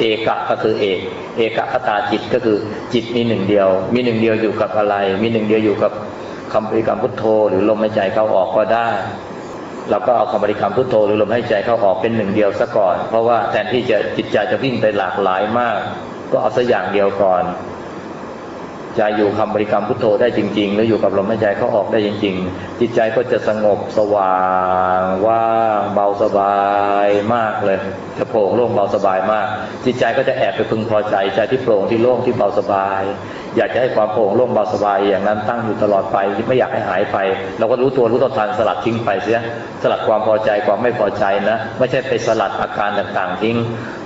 เอกะก็คือเอกเอกคตาจิตก็คือจิตมีหนึ่งเดียว มีหนึ่งเดียวอยู่กับอะไร มีหนึ่งเดียวอยู่กับคำบริกรรมพุทโธ หรือลมหายใจเข้าออกก็ได้ เราก็เอาคำบริกรรมพุทโธหรือลมหายใจเข้าออกเป็นหนึ่งเดียวซะก่อน เพราะว่าแทนที่จะจิตใจจะวิ่งไปหลากหลายมาก ก็เอาสักอย่างเดียวก่อน ใจอยู่คำบริกรรมพุทโธได้จริงๆ แล้วอยู่กับลมหายใจเขาออกได้จริง ๆ จิตใจก็จะสงบสว่างว่างเบาสบายมากเลยจะโปร่งโล่งเบาสบายมาก จิตใจก็จะแอบไปพึงพอใจใจที่โปร่งที่โล่งที่เบาสบาย อยากจะให้ความโปร่งโล่งเบาสบายอย่างนั้นตั้งอยู่ตลอดไปไม่อยากให้หายไป เราก็รู้ตัวรู้ตัวทันสลัดทิ้งไปเสียสลัดความพอใจความไม่พอใจนะ ไม่ใช่ไปสลัดอาการต่างๆ ทิ้ง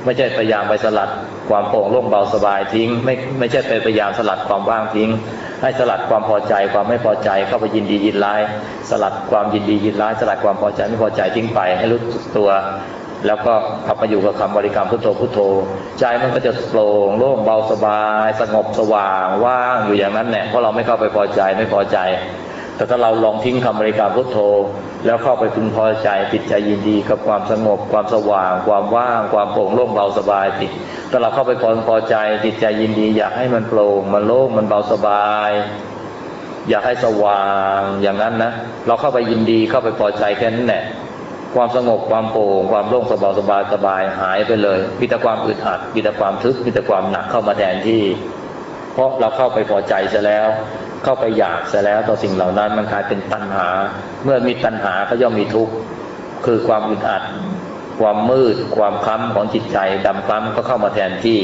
ไม่ใช่พยายามไปสลัดความโปร่งโล่งเบาสบายทิ้ง ไม่ไม่ใช่ไปพยายามสลัดความว่าางทิ้ง ให้สลัดความพอใจความไม่พอใจเข้าไปยินดียินร้าย สลัดความยินดียินร้าย สลัดความพอใจไม่พอใจทิ้งไปให้รู้ตัว แล้วก็กลับมาอยู่กับคำบริกรรมพุทโธพุทโธ ใจมันก็จะโปร่งโล่งเบาสบาย สงบสว่างว่างอยู่อย่างนั้นแหละเพราะเราไม่เข้าไปพอใจไม่พอใจ แต่ถ้าเราลองทิ้งคำบริกรรมพุทโธ แล้วเข้าไปพึงพอใจติดใจยินดีกับความสงบ ความสว่าง ความว่าง ความโปร่งโล่งเบาสบายติดถ้าเราเข้าไปพอพอใจติดใจยินดี อยากให้มันโปร่งมันโล่งมันเบาสบาย อยากให้สว่างอย่างนั้นนะเราเข้าไปยินดีเข้าไปพอใจแค่นั้นแหละความสงบความโปร่งความโล่งสบายสบายสบายหายไปเลยมีแต่ความอึดอัดมีแต่ความทึบมีแต่ความหนักเข้ามาแทนที่ เพราะเราเข้าไปพอใจซะแล้ว เข้าไปอยากซะแล้วต่อสิ่งเหล่านั้นมันกลายเป็นตัณหา เมื่อมีตัณหาก็ย่อมมีทุกข์คือความอึดอัด ความมืด ความคล้ำของจิตใจดำคล้ำก็เข้ามาแทนที่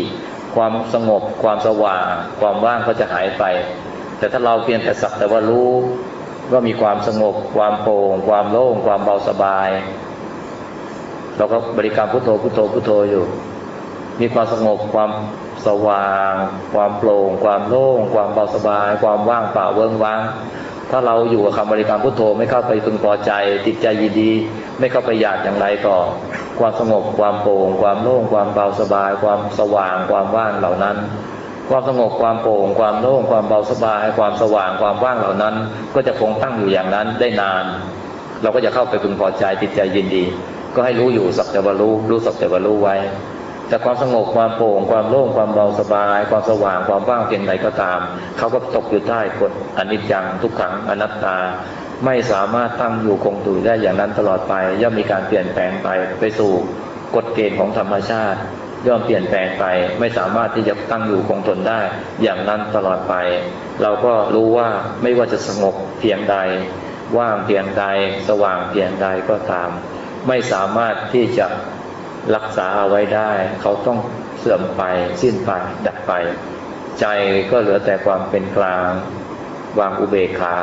ความสงบ ความสว่าง ความว่างก็จะหายไป แต่ถ้าเราเพียงแต่สักแต่ว่ารู้ว่ามีความสงบ ความโปร่ง ความโล่ง ความเบาสบาย เราก็บริกรรมพุทโธพุทโธพุทโธอยู่ มีความสงบความ สว่าง ความโปร่ง ความโล่ง ความเบาสบาย ความว่างเปล่าเวิ้งว้าง ถ้าเราอยู่กับคำบริกรรมพุทโธไม่เข้าไปพึงพอใจ ติดใจยินดี ไม่เข้าไปอยากอย่างไรก็ความสงบ ความโปร่ง ความโล่ง ความเบาสบาย ความสว่าง ความว่างเหล่านั้น ความสงบ ความโปร่ง ความโล่ง ความเบาสบาย ความสว่าง ความว่างเหล่านั้น ก็จะคงตั้งอยู่อย่างนั้นได้นาน เราก็จะเข้าไปพึงพอใจติดใจยินดี ก็ให้รู้อยู่สักแต่ว่ารู้รู้สักแต่ว่ารู้ไว้ แต่ความสงบความโปร่งความโล่งความเบาสบาย ความสว่างความว่างเพียงใดก็ตาม เขาก็ตกอยู่ใต้กฎอนิจจังทุกขังอนัตตา ไม่สามารถตั้งอยู่คงอยู่ได้อย่างนั้นตลอดไป ย่อมมีการเปลี่ยนแปลงไปไปสู่กฎเกณฑ์ของธรรมชาติ ย่อมเปลี่ยนแปลงไป ไม่สามารถที่จะตั้งอยู่คงทนได้ อย่างนั้นตลอดไป เราก็รู้ว่าไม่ว่าจะสงบเพียงใด ว่างเพียงใด สว่างเพียงใดก็ตาม ไม่สามารถที่จะ รักษาเอาไว้ได้ เขาต้องเสื่อมไป สิ้นไปดับไป ใจก็เหลือแต่ความเป็นกลางวางอุเบกขา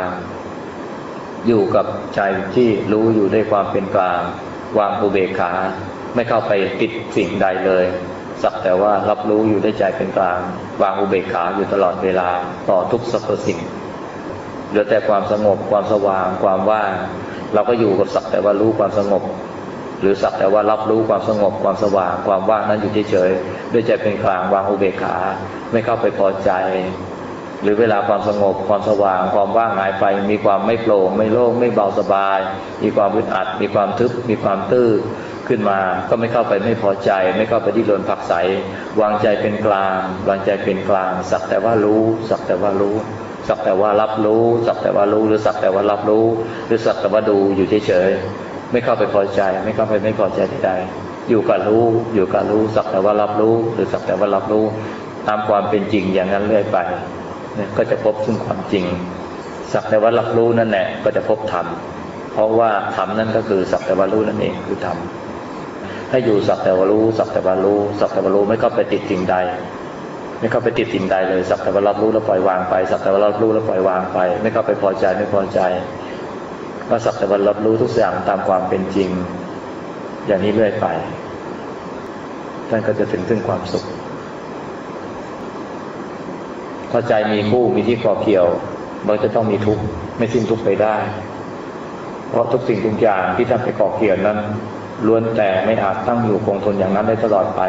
อยู่กับใจที่รู้อยู่ด้วยความเป็นกลาง วางอุเบกขา ไม่เข้าไปติดสิ่งใดเลยสักแต่ว่ารับรู้อยู่ด้วยใจเป็นกลาง วางอุเบกขาอยู่ตลอดเวลาต่อทุกสรรพสิ่งเหลือแต่ความสงบความสว่างความว่างเราก็อยู่กับสักแต่ว่ารู้ความสงบ หรือสักแต่ว่ารับรู้ความสงบความสว่าง ความว่างนั้นอยู่เฉยๆด้วยใจเป็นกลางวางอุเบกขา ไม่เข้าไปพอใจ หรือเวลาความสงบความสว่าง ความว่างหายไป มีความไม่โปร่งไม่โล่งไม่เบาสบาย มีความอึดอัด มีความทึบ มีความตื้อขึ้นมาก็ไม่เข้าไปไม่พอใจ ไม่เข้าไปที่รนผักใสวางใจเป็นกลาง วางใจเป็นกลาง สักแต่ว่ารู้ สักแต่ว่ารู้ สักแต่ว่ารับรู้ สักแต่ว่ารู้หรือสักแต่ว่ารับรู้ หรือสักแต่ว่าดูอยู่เฉยๆ ไม่เข้าไปพอใจ ไม่เข้าไปไม่พอใจใดอยู่กับรู้ อยู่กับรู้สักแต่ว่ารับรู้ หรือสักแต่ว่ารับรู้ ตามความเป็นจริงอย่างนั้นเรื่อยไปเนี่ยก็จะพบซึ่งความจริง สักแต่ว่ารับรู้นั่นแหละก็จะพบธรรมเพราะว่าธรรมนั่นก็คือสักแต่ว่ารู้นั่นเองคือธรรมให้อยู่สักแต่ว่ารู้สักแต่ว่ารู้สักแต่ว่ารู้ไม่เข้าไปติดสิ่งใด ไม่เข้าไปติดสิ่งใดเลยสักแต่ว่ารับรู้แล้วปล่อยวางไปสักแต่ว่ารับรู้แล้วปล่อยวางไป ไม่เข้าไปพอใจไม่พอใจ ก็สักแต่ว่ารับรู้ทุกอย่างตามความเป็นจริง อย่างนี้เรื่อยไป ท่านก็จะถึงซึ่งความสุข ถ้าใจมีคู่มีที่เกาะเกี่ยวมันจะต้องมีทุกข์ไม่สิ้นทุกข์ไปได้ เพราะทุกสิ่งทุกอย่างที่ท่านไปเกาะเกี่ยวนั้นล้วนแต่ไม่อาจตั้งอยู่คงทนอย่างนั้นได้ตลอดไป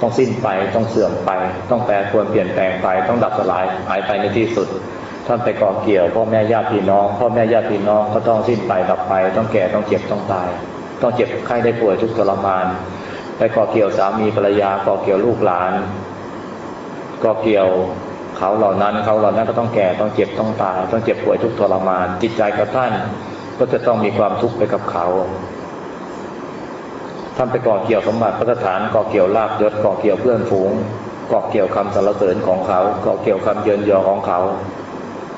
ต้องสิ้นไป ต้องเสื่อมไป ต้องแปรปรวนเปลี่ยนแปลงไป ต้องดับสลายหายไปในที่สุด ท่านไปเกาะเกี่ยวพ่อแม่ญาติพี่น้องพ่อแม่ญาติพี่น้องก็ต้องสิ้นไปดับไป ต้องแก่ต้องเจ็บต้องตาย ต้องเจ็บไข้ได้ป่วยทุกทรมาน ไปก่อเกี่ยวสามีภรรยาก่อเกี่ยวลูกหลานก่อเกี่ยวเขาเหล่านั้นเขาเหล่านั้นก็ต้องแก่ต้องเจ็บต้องตาย ต้องเจ็บป่วยทุกข์ทรมาน จิตใจกับท่านก็จะต้องมีความทุกข์ไปกับเขาท่านไปก่อเกี่ยวสมบัติพระสถานก่อเกี่ยวลาบยศก่อเกี่ยวเพื่อนฝูงก่อเกี่ยวคำสรรเสริญของเขาก่อเกี่ยวคำเยินยอของเขา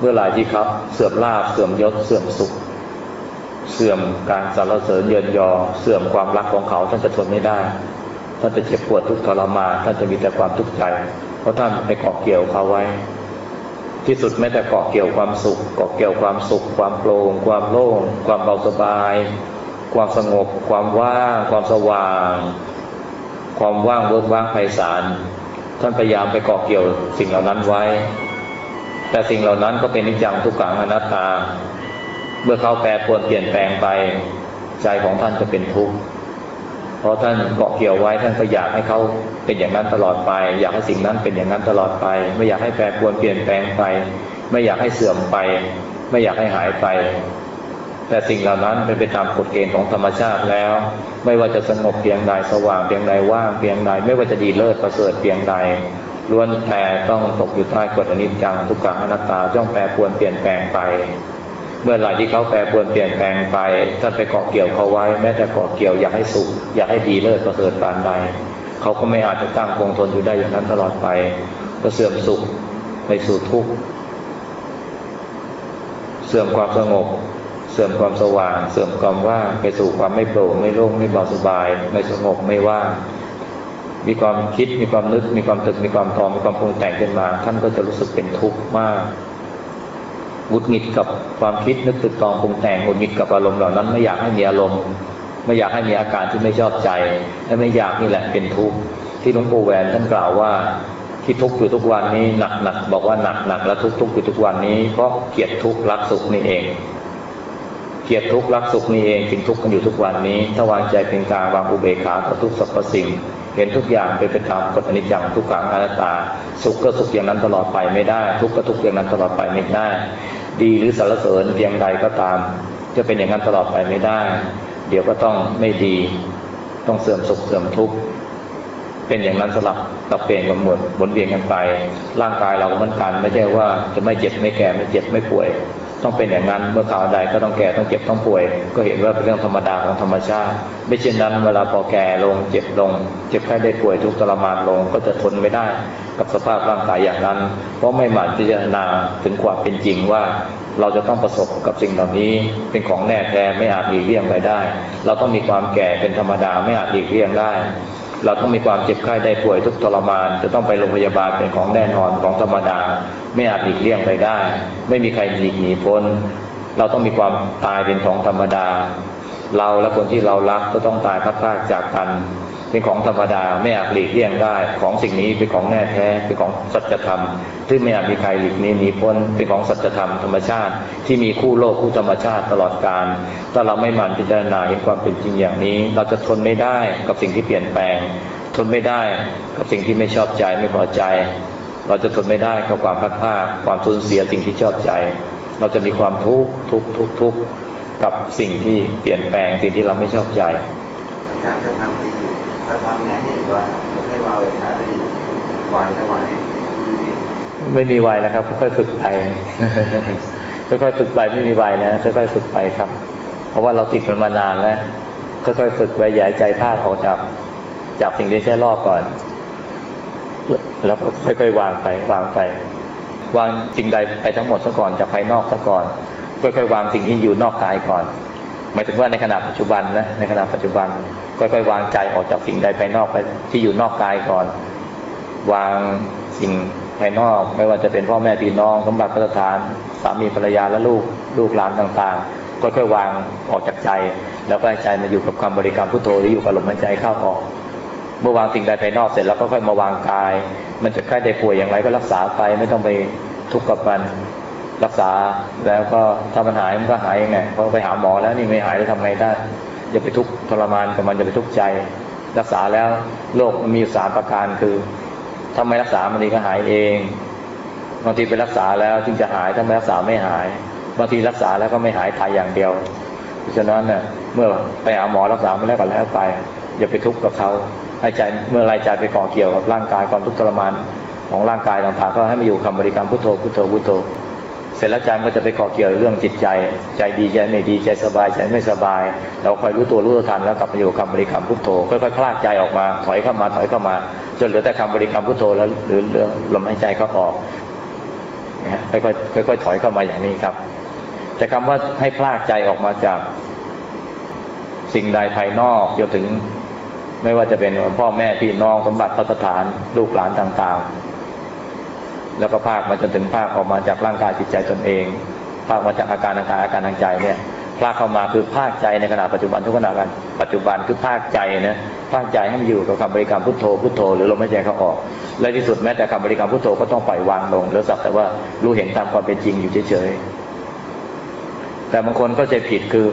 เมื่อไหร่ที่ครับ เสื่อมลาบเสื่อมยศเสื่อมสุข เสื่อมการสรรเสริญเยินยอ เสื่อมความรักของเขาท่านจะทนไม่ได้ท่านจะเจ็บปวดทุกข์ทรมานท่านจะมีแต่ความทุกข์ใจ เพราะท่านไปเกาะเกี่ยวเขาไว้ ที่สุดแม้แต่เกาะเกี่ยวความสุขเกาะเกี่ยวความสุข ความโปร่งความโล่งความเบาสบาย ความสงบ ความว่างความสว่าง ความว่างเวิกว่างไพศาลท่านพยายามไปเกาะเกี่ยวสิ่งเหล่านั้นไว้ แต่สิ่งเหล่านั้นก็เป็นนิจจังทุกขังอนัตตา เมื่อเขาแปรปรวนเปลี่ยนแปลงไปใจของท่านจะเป็นทุกข์เพราะท่านเกาะเกี่ยวไว้ท่านก็อยากให้เขาเป็นอย่างนั้นตลอดไป อยากให้สิ่งนั้นเป็นอย่างนั้นตลอดไป ไม่อยากให้แปรปรวนเปลี่ยนแปลงไป ไม่อยากให้เสื่อมไป ไม่อยากให้หายไป แต่สิ่งเหล่านั้นเป็นไปตามกฎเกณฑ์ของธรรมชาติแล้ว ไม่ว่าจะสงบเพียงใดสว่างเพียงใดว่างเพียงใดไม่ว่าจะดีเลิศประเสริฐเพียงใด ล้วนแต่ต้องตกอยู่ใต้กฎอนิจจังทุกขังอนัตตาต้องแปรปรวนเปลี่ยนแปลงไป เมื่อไหร่ที่เขาแปรปรวนเปลี่ยนแปลงไปท่านไปเกาะเกี่ยวเขาไว้ แม้แต่เกาะเกี่ยวอยากให้สุขอยากให้ดีเลิศประเสริฐปานใดเขาก็ไม่อาจจะตั้งคงทนอยู่ได้อย่างนั้นตลอดไป ก็เสื่อมสุขไปสู่ทุกข์เสื่อมความสงบ เสื่อมความสว่าง เสื่อมความว่างไปสู่ความไม่โปร่งไม่โล่งไม่เบาสบาย ไม่สงบไม่ว่าง มีความคิดมีความนึก มีความตึกมีความทองมีความปรุงแต่งขึ้นมา ท่านก็จะรู้สึกเป็นทุกข์มากหงุดหงิดกับความคิดนึกตึกตองปรุงแต่งหงุดหงิดกับอารมณ์เหล่านั้นไม่อยากให้มีอารมณ์ ไม่อยากให้มีอาการที่ไม่ชอบใจ และไม่อยากนี่แหละเป็นทุกข์ที่หลวงปู่แหวนท่านกล่าวว่าที่ทุกข์อยู่ทุกวันนี้หนักหนักบอกว่าหนักหนักและทุกข์ทุกข์อยู่ทุกวันนี้เพราะเกลียดทุกข์รักสุขนี่เอง เกียดทุกข์รักสุขนี่เองจึงทุกข์กันอยู่ทุกวันนี้ ถ้าวางใจเป็นกลางวางอุเบกขาต่อทุกสรรพสิ่ง เห็นทุกอย่างเป็นไปตามกฎอนิจจังทุกขังอนัตตา สุขก็สุขอย่างนั้นตลอดไปไม่ได้ ทุกข์ก็ทุกข์อย่างนั้นตลอดไปไม่ได้ ดีหรือสรรเสริญเพียงใดก็ตาม จะเป็นอย่างนั้นตลอดไปไม่ได้ เดี๋ยวก็ต้องไม่ดี ต้องเสื่อมสุขเสื่อมทุกข์เป็นอย่างนั้นสลับตับเปลี่ยนกันหมดบนเวียนกันไป ร่างกายเราก็เหมือนกัน ไม่ใช่ว่าจะไม่เจ็บไม่แก่ไม่เจ็บไม่ป่วย ต้องเป็นอย่างนั้น เมื่อข่าวใดก็ต้องแก่ต้องเจ็บต้องป่วย ก็เห็นว่าเป็นเรื่องธรรมดาของธรรมชาติ ไม่เช่นนั้นเวลาพอแก่ลงเจ็บลง เจ็บแค่ได้ป่วยทุกทรมานลงก็จะทนไม่ได้กับสภาพร่างกายอย่างนั้น เพราะไม่หมั่นพิจารณาถึงความเป็นจริงว่าเราจะต้องประสบกับสิ่งเหล่านี้เป็นของแน่แท้ไม่อาจหลีกเลี่ยงไปได้ เราต้องมีความแก่เป็นธรรมดาไม่อาจหลีกเลี่ยงได้ เราต้องมีความเจ็บไข้ได้ป่วยทุกทรมาน จะต้องไปโรงพยาบาลเป็นของแน่นอนของธรรมดา ไม่อาจหลีกเลี่ยงไปได้ ไม่มีใครหลีกหนีพ้น เราต้องมีความตายเป็นของธรรมดา เราและคนที่เรารักก็ต้องตายพัดพลากจากกัน เป็นของธรรมดาไม่อาจหลีกเลี่ยงได้ ของสิ่งนี้เป็นของแน่แท้เป็นของสัจธรรมที่ไม่อาจมีใครหลีกหนีหนีพ้นเป็นของสัจธรรมธรรมชาติ ที่มีคู่โลกคู่ธรรมชาติตลอดกาลถ้าเราไม่หมั่นพิจารณาเห็นความเป็นจริงอย่างนี้ เราจะทนไม่ได้กับสิ่งที่เปลี่ยนแปลง ทนไม่ได้กับสิ่งที่ไม่ชอบใจไม่พอใจ เราจะทนไม่ได้กับความพัดพลาดความสูญเสียสิ่งที่ชอบใจ เราจะมีความทุกข์ทุกข์ทุกข์ทุกข์กับสิ่งที่เปลี่ยนแปลงสิ่งที่เราไม่ชอบใจการจะทำที่ถ้าทำแน่เห็นว่าให้ดี ไม่มีวัยนะครับค่อยๆฝึกไปค่อยๆฝึกไปไม่มีวัยนะค่อยๆฝึกไปครับ เพราะว่าเราติดมันมานานแล้วค่อยๆฝึกไปอย่าให้ใจพลาดออกจากจากสิ่งที่ใช่รอบก่อน แล้วค่อยๆวางไปวางไป วางสิ่งใดไปทั้งหมดซะก่อนจากภายนอกซะก่อนค่อยๆวางสิ่งที่อยู่นอกกายก่อน หมายถึงว่าในขณะปัจจุบันนะในขณะปัจจุบันค่อยๆวางใจออกจากสิ่งใดภายนอกไปที่อยู่นอกกายก่อน วางสิ่งภายนอก ไม่ว่าจะเป็นพ่อแม่พี่น้องสมบัติพัฒฐาน สามีภรรยาและลูกลูกหลานต่างๆค่อยๆวางออกจากใจ แล้วก็ใใจมาอยู่กับคำบริกรรมพุทโธหรืออยู่กับลมหายใจเข้าออก เมื่อวางสิ่งใดภายนอกเสร็จแล้วก็ค่อยมาวางกาย มันจะใกล้ได้ป่วยอย่างไรก็รักษาไปไม่ต้องไปทุกข์กับมัน รักษาแล้วก็ถ้ามันหายมันก็หายเองไงเพราะไปหาหมอแล้วนี่ไม่หายแล้วทำไงได้อย่าไปทุกข์ทรมานกับมันอย่าไปทุกข์ใจ รักษาแล้วโรคมันมีสามประการคือถ้าไม่รักษามันดีก็หายเองบางทีไปรักษาแล้วจึงจะหายถ้าไม่รักษาไม่หายบางทีรักษาแล้วก็ไม่หายทายอย่างเดียวเพราะฉะนั้นเนี่ยเมื่อไปหาหมอรักษาไม่แล้วก็แล้วไป อย่าไปทุกข์กับเขาให้ใจเมื่อไรใจไปเกาะเกี่ยวกับร่างกายความทุกข์ทรมานของร่างกายต่างๆก็ให้มาอยู่คำบริกรรมพุทโธพุทโธพุทโธ เสร็จแล้วใจมันก็จะไปเกาะเกี่ยวเรื่องจิตใจ ใจดีใจไม่ดีใจสบายใจไม่สบาย เราคอยรู้ตัวรู้ตัวทันแล้วกลับมาอยู่กับคำบริกรรมพุทโธค่อยๆคลากใจออกมาถอยเข้ามาถอยเข้ามา จนเหลือแต่คำบริกรรมพุทโธแล้วหรือเหลือลมหายใจเข้าออกค่อยๆค่อยๆถอยเข้ามาอย่างนี้ครับ แต่คำว่าให้พลากใจออกมาจากสิ่งใดภายนอกจนถึง ไม่ว่าจะเป็นพ่อแม่พี่น้องสมบัติพัฒฐานลูกหลานต่างๆ แล้วก็ภาคมาจนถึงภาคออกมาจากร่างกายจิตใจตนเอง ภาคมาจากอาการทางกายอาการทางใจเนี่ยภาคเข้ามาคือภาคใจในขณะปัจจุบันทุกขณะกันปัจจุบันคือภาคใจนะภาคใจให้มันอยู่กับคำบริกรรมพุทโธพุทโธหรือลมหายใจเขาออก และที่สุดแม้แต่คำบริกรรมพุทโธก็ต้องปล่อยวางลงแล้วสักแต่ว่ารู้เห็นตามความเป็นจริงอยู่เฉยๆแต่บางคนก็จะผิดคือ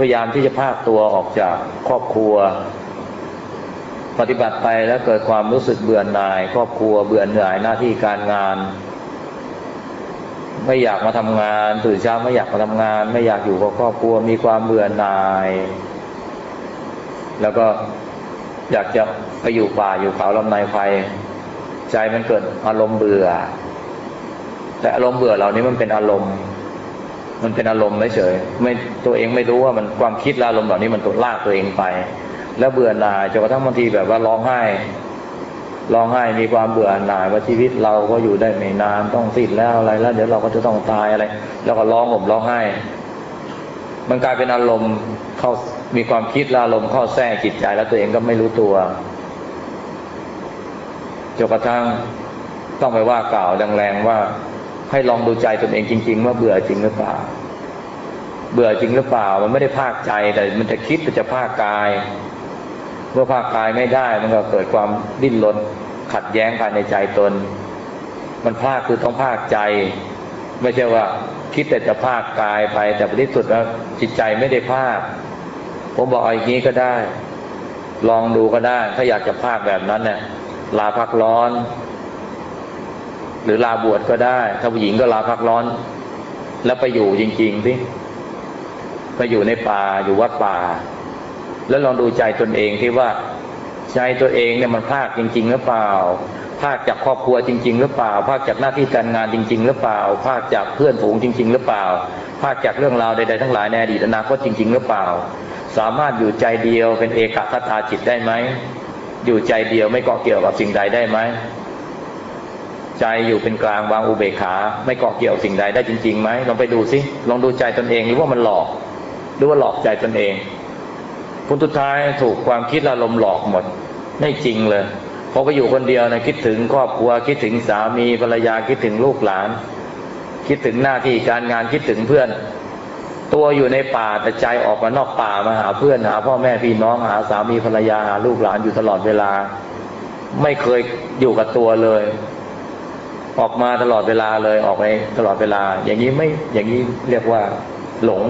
พยายามที่จะภาคตัวออกจากครอบครัว ปฏิบัติไปแล้วเกิดความรู้สึกเบื่อหน่าย ครอบครัวเบื่อหน่ายหน้าที่การงาน ไม่อยากมาทำงานตื่นเช้าไม่อยากมาทำงาน ไม่อยากอยู่กับครอบครัวมีความเบื่อหน่าย แล้วก็อยากจะไปอยู่ป่าอยู่เขาลำนายไฟใจมันเกิดอารมณ์เบื่อ แต่อารมณ์เบื่อเหล่านี้มันเป็นอารมณ์ มันเป็นอารมณ์เฉยไม่ตัวเองไม่รู้ว่ามันความคิดอารมณ์เหล่านี้มันตัวลากตัวเองไป แล้วเบื่อหน่ายจนกระทั่งบางทีแบบว่าร้องไห้ร้องไห้มีความเบื่อหน่ายว่าชีวิตเราก็อยู่ได้ไม่นานต้องสิ้นแล้วอะไรแล้ว เดี๋ยวเราก็จะต้องตายอะไร แล้วก็ร้องห่มร้องไห้ มันกลายเป็นอารมณ์เข้ามีความคิดอารมณ์เข้าแทรกจิตใจแล้วตัวเองก็ไม่รู้ตัวจนกระทั่งต้องไปว่ากล่าวแรงๆว่า ให้ลองดูใจตนเองจริง ๆ ว่าเบื่อจริงหรือเปล่า เบื่อจริงหรือเปล่า มันไม่ได้ภาคใจแต่มันจะคิดมันจะภาคกาย เมื่อภาคกายไม่ได้มันก็เกิดความดิ้นรนขัดแย้งภายในใจตน มันภาคคือต้องภาคใจ ไม่ใช่ว่าคิดแต่จะภาคกายไปแต่ที่สุดแล้วจิตใจไม่ได้ภาคผมบอกอาอย่างนี้ก็ได้ ลองดูก็ได้ ถ้าอยากจะภาคแบบนั้นเนี่ยลาพักร้อน หรือลาบวชก็ได้ ถ้าผู้หญิงก็ลาพักร้อน แล้วไปอยู่จริงๆสิไปอยู่ในป่าอยู่วัดป่า แล้วลองดูใจตนเองที่ว่าใจตัวเองเนี่ยมันภาคจริง ๆ หรือเปล่า ภาคจากครอบครัวจริง ๆ หรือเปล่า ภาคจากหน้าที่การงานจริง ๆ หรือเปล่า ภาคจากเพื่อนฝูงจริง ๆ หรือเปล่า ภาคจากเรื่องราวใดๆทั้งหลายในอดีตอนาคตจริง ๆ หรือเปล่า สามารถอยู่ใจเดียวเป็นเอกคตาจิตได้ไหมอยู่ใจเดียวไม่เกาะเกี่ยวกับสิ่งใดได้ไหมใจอยู่เป็นกลางวางอุเบกขา ไม่เกาะเกี่ยวสิ่งใดได้จริงๆไหมลองไปดูสิลองดูใจตนเองหรือว่ามันหลอกหรือว่าหลอกใจตนเอง ผลสุดท้ายถูกความคิดอารมณ์หลอกหมด ไม่จริงเลยพอไปอยู่คนเดียวนะคิดถึงครอบครัวคิดถึงสามีภรรยาคิดถึงลูกหลาน คิดถึงหน้าที่การงานคิดถึงเพื่อน ตัวอยู่ในป่าแต่ใจออกมานอกป่ามาหาเพื่อนหา พ่อแม่พี่น้องหาสามีภรรยาหาลูกหลานอยู่ตลอดเวลา ไม่เคยอยู่กับตัวเลย ออกมาตลอดเวลาเลยออกไปตลอดเวลา อย่างนี้ไม่อย่างนี้เรียกว่า หลง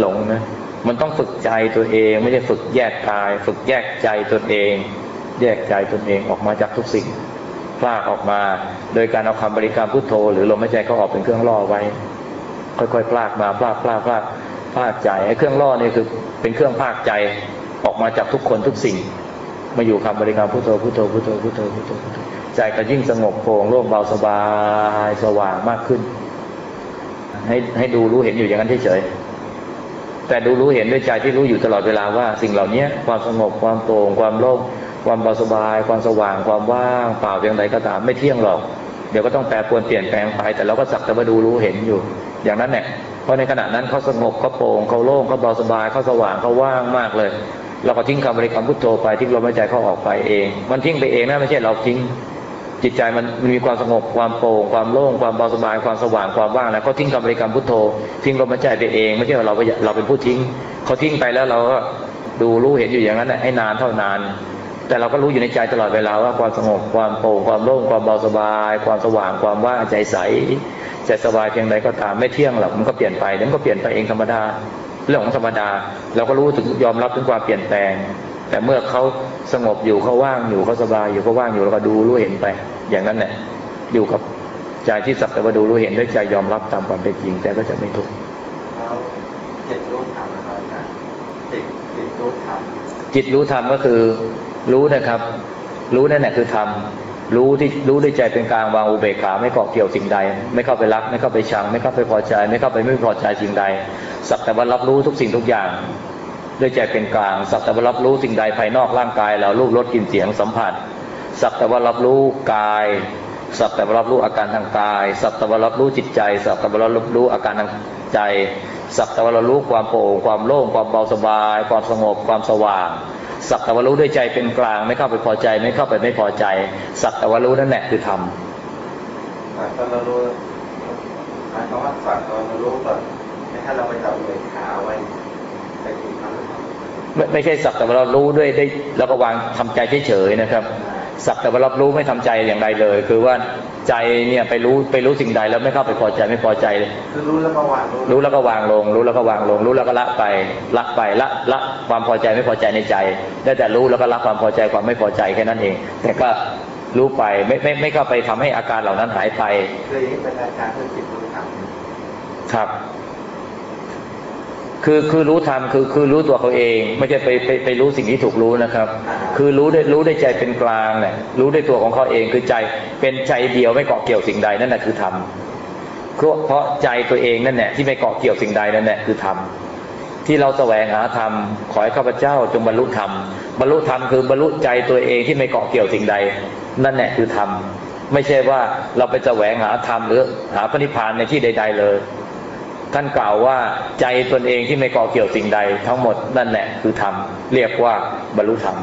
หลงนะ มันต้องฝึกใจตัวเอง ไม่ใช่ฝึกแยกกาย ฝึกแยกใจตนเอง แยกใจตนเองออกมาจากทุกสิ่งพลากออกมา โดยการเอาคำบริกรรมพุทโธ หรือลมหายใจเขาออกเป็นเครื่องล่อไว้ ค่อยๆพลากมาพลากพลากพลากพลากใจไอ้เครื่องล่อนี่คือเป็นเครื่องพลากใจออกมาจากทุกคนทุกสิ่ง มาอยู่คำบริกรรมพุทโธพุทโธพุทโธพุทโธพุทโธพุทโธใจก็ยิ่งสงบโปร่งโล่งเบาสบายสว่างมากขึ้น ให้ให้ดูรู้เห็นอยู่อย่างนั้นเฉยๆ แต่ดูรู้เห็นด้วยใจที่รู้อยู่ตลอดเวลาว่า สิ่งเหล่านี้ความสงบความโปร่งความโล่งความเบาสบาย ความสว่าง ความว่างเปล่าเพียงใดก็ตามไม่เที่ยงหรอก เดี๋ยวก็ต้องแปรปรวนเปลี่ยนแปลงไป แต่เราก็สักแต่ว่าดูรู้เห็นอยู่ อย่างนั้นเนี่ยเพราะในขณะนั้นเขาสงบเขาโปร่งเขาโล่งเขาเบาสบายเขาสว่างเขาว่างมากเลย เราก็ทิ้งคำบริกรรมพุทโธไปทิ้งลมหายใจเขาออกไปเอง มันทิ้งไปเองนะไม่ใช่เราทิ้ง จิตใจมันมันมีความสงบความโปร่งความโล่งความเบาสบายความสว่างความว่างแล้วเขาทิ้งคำบริกรรมพุทโธทิ้งลมหายใจไปเอง ไม่ใช่ว่าเราเราเป็นผู้ทิ้งเขาทิ้งไปแล้วเราก็ดูรู้เห็นอยู่อย่างนั้นให้นานเท่านาน แต่เราก็รู้อยู่ในใจตลอดเวลาว่าความสงบความโปร่งความโล่งความเบาสบาย ความสว่างความว่างใจใสใจสบายเพียงใดก็ตามไม่เที่ยงหรอกมันก็เปลี่ยนไปเดี๋ยวมันก็เปลี่ยนไปเองธรรมดาเรื่องของธรรมดา เราก็รู้ถึงยอมรับถึงความเปลี่ยนแปลง แต่เมื่อเขาสงบอยู่เขาว่างอยู่เขาสบายอยู่เขาว่างอยู่เราก็ดูรู้เห็นไป อย่างนั้นแหละอยู่กับใจที่สักแต่ว่าดูรู้เห็นด้วยใจยอมรับตามความเป็นจริงแต่ก็จะไม่ทุกข์แล้วเจ็ดรูปธรรมนะครับอาจารย์ติดติดรูปธรรมจิตรู้ธรรมก็คือรู้นะครับ รู้นั่นแหละคือธรรมรู้ที่รู้ด้วยใจเป็นกลางวางอุเบกขาไม่เกาะเกี่ยวสิ่งใด ไม่เข้าไปรัก ไม่เข้าไปชัง ไม่เข้าไปพอใจ ไม่เข้าไปไม่พอใจสิ่งใด สักแต่ว่ารับรู้ทุกสิ่งทุกอย่าง ด้วยใจเป็นกลาง สักแต่ว่ารับรู้สิ่งใดภายนอกร่างกายเรารูปรสกลิ่นเสียงสัมผัส สักแต่ว่ารับรู้กาย สักแต่ว่ารับรู้อาการทางกาย สักแต่ว่ารับรู้จิตใจ สักแต่ว่ารับรู้อาการทางใจ สักแต่ว่าเรารู้ความโปร่งความโล่งความเบาสบาย ความสงบความสว่างสักแต่ว่ารู้ด้วยใจเป็นกลางไม่เข้าไปพอใจไม่เข้าไปไม่พอใจ สักแต่ว่ารู้นั่นแหละคือธรรมตอนเรารู้หมายความว่าฝากตอนเรารู้ก่อนไม่ให้เราไปจับเลยขาไว้ไปกินมัน ไม่ไม่ใช่สักแต่ว่าเรารู้ด้วยได้แล้วก็วางทำใจเฉยๆนะครับ สักแต่ว่ารับรู้ไม่ทำใจอย่างใดเลย คือว่าใจเนี่ยไปรู้ไปรู้สิ่งใดแล้วไม่เข้าไปพอใจไม่พอใจคือรู้แล้วก็วางรู้แล้วก็วางลง รู้แล้วก็วางลง รู้แล้วก็ละไปละไปละละความพอใจไม่พอใจในใจได้แต่รู้แล้วก็ละความพอใจความไม่พอใจแค่นั้นเอง แต่ก็รู้ไปไม่ไม่ไม่เข้าไปทำให้อาการเหล่านั้นหายไปคืออย่างนี้เป็นอาการที่จิตรู้ธรรมครับ คือคือรู้ธรรมคือคือรู้ตัวเขาเอง ไม่ใช่ไปไปไปรู้สิ่งที่ถูกรู้นะครับ คือรู้ได้รู้ได้ใจเป็นกลางเนี่ยรู้ได้ตัวของเขาเองคือใจเป็นใจเดียวไม่เกาะเกี่ยวสิ่งใดนั่นแหละคือธรรมเพราะเพราะใจตัวเองนั่นแหละที่ไม่เกาะเกี่ยวสิ่งใดนั่นแหละคือธรรมที่เราแสวงหาธรรมขอให้ข้าพเจ้าจงบรรลุธรรมบรรลุธรรมคือบรรลุใจตัวเองที่ไม่เกาะเกี่ยวสิ่งใด นั่นแหละคือธรรมไม่ใช่ว่าเราไปแสวงหาธรรมหรือหาพระนิพพานในที่ใด ๆ เลย ท่านกล่าวว่าใจตนเองที่ไม่ก่อเกี่ยวสิ่งใด ทั้งหมดนั่นแหละคือธรรมเรียกว่าบรรลุธรรม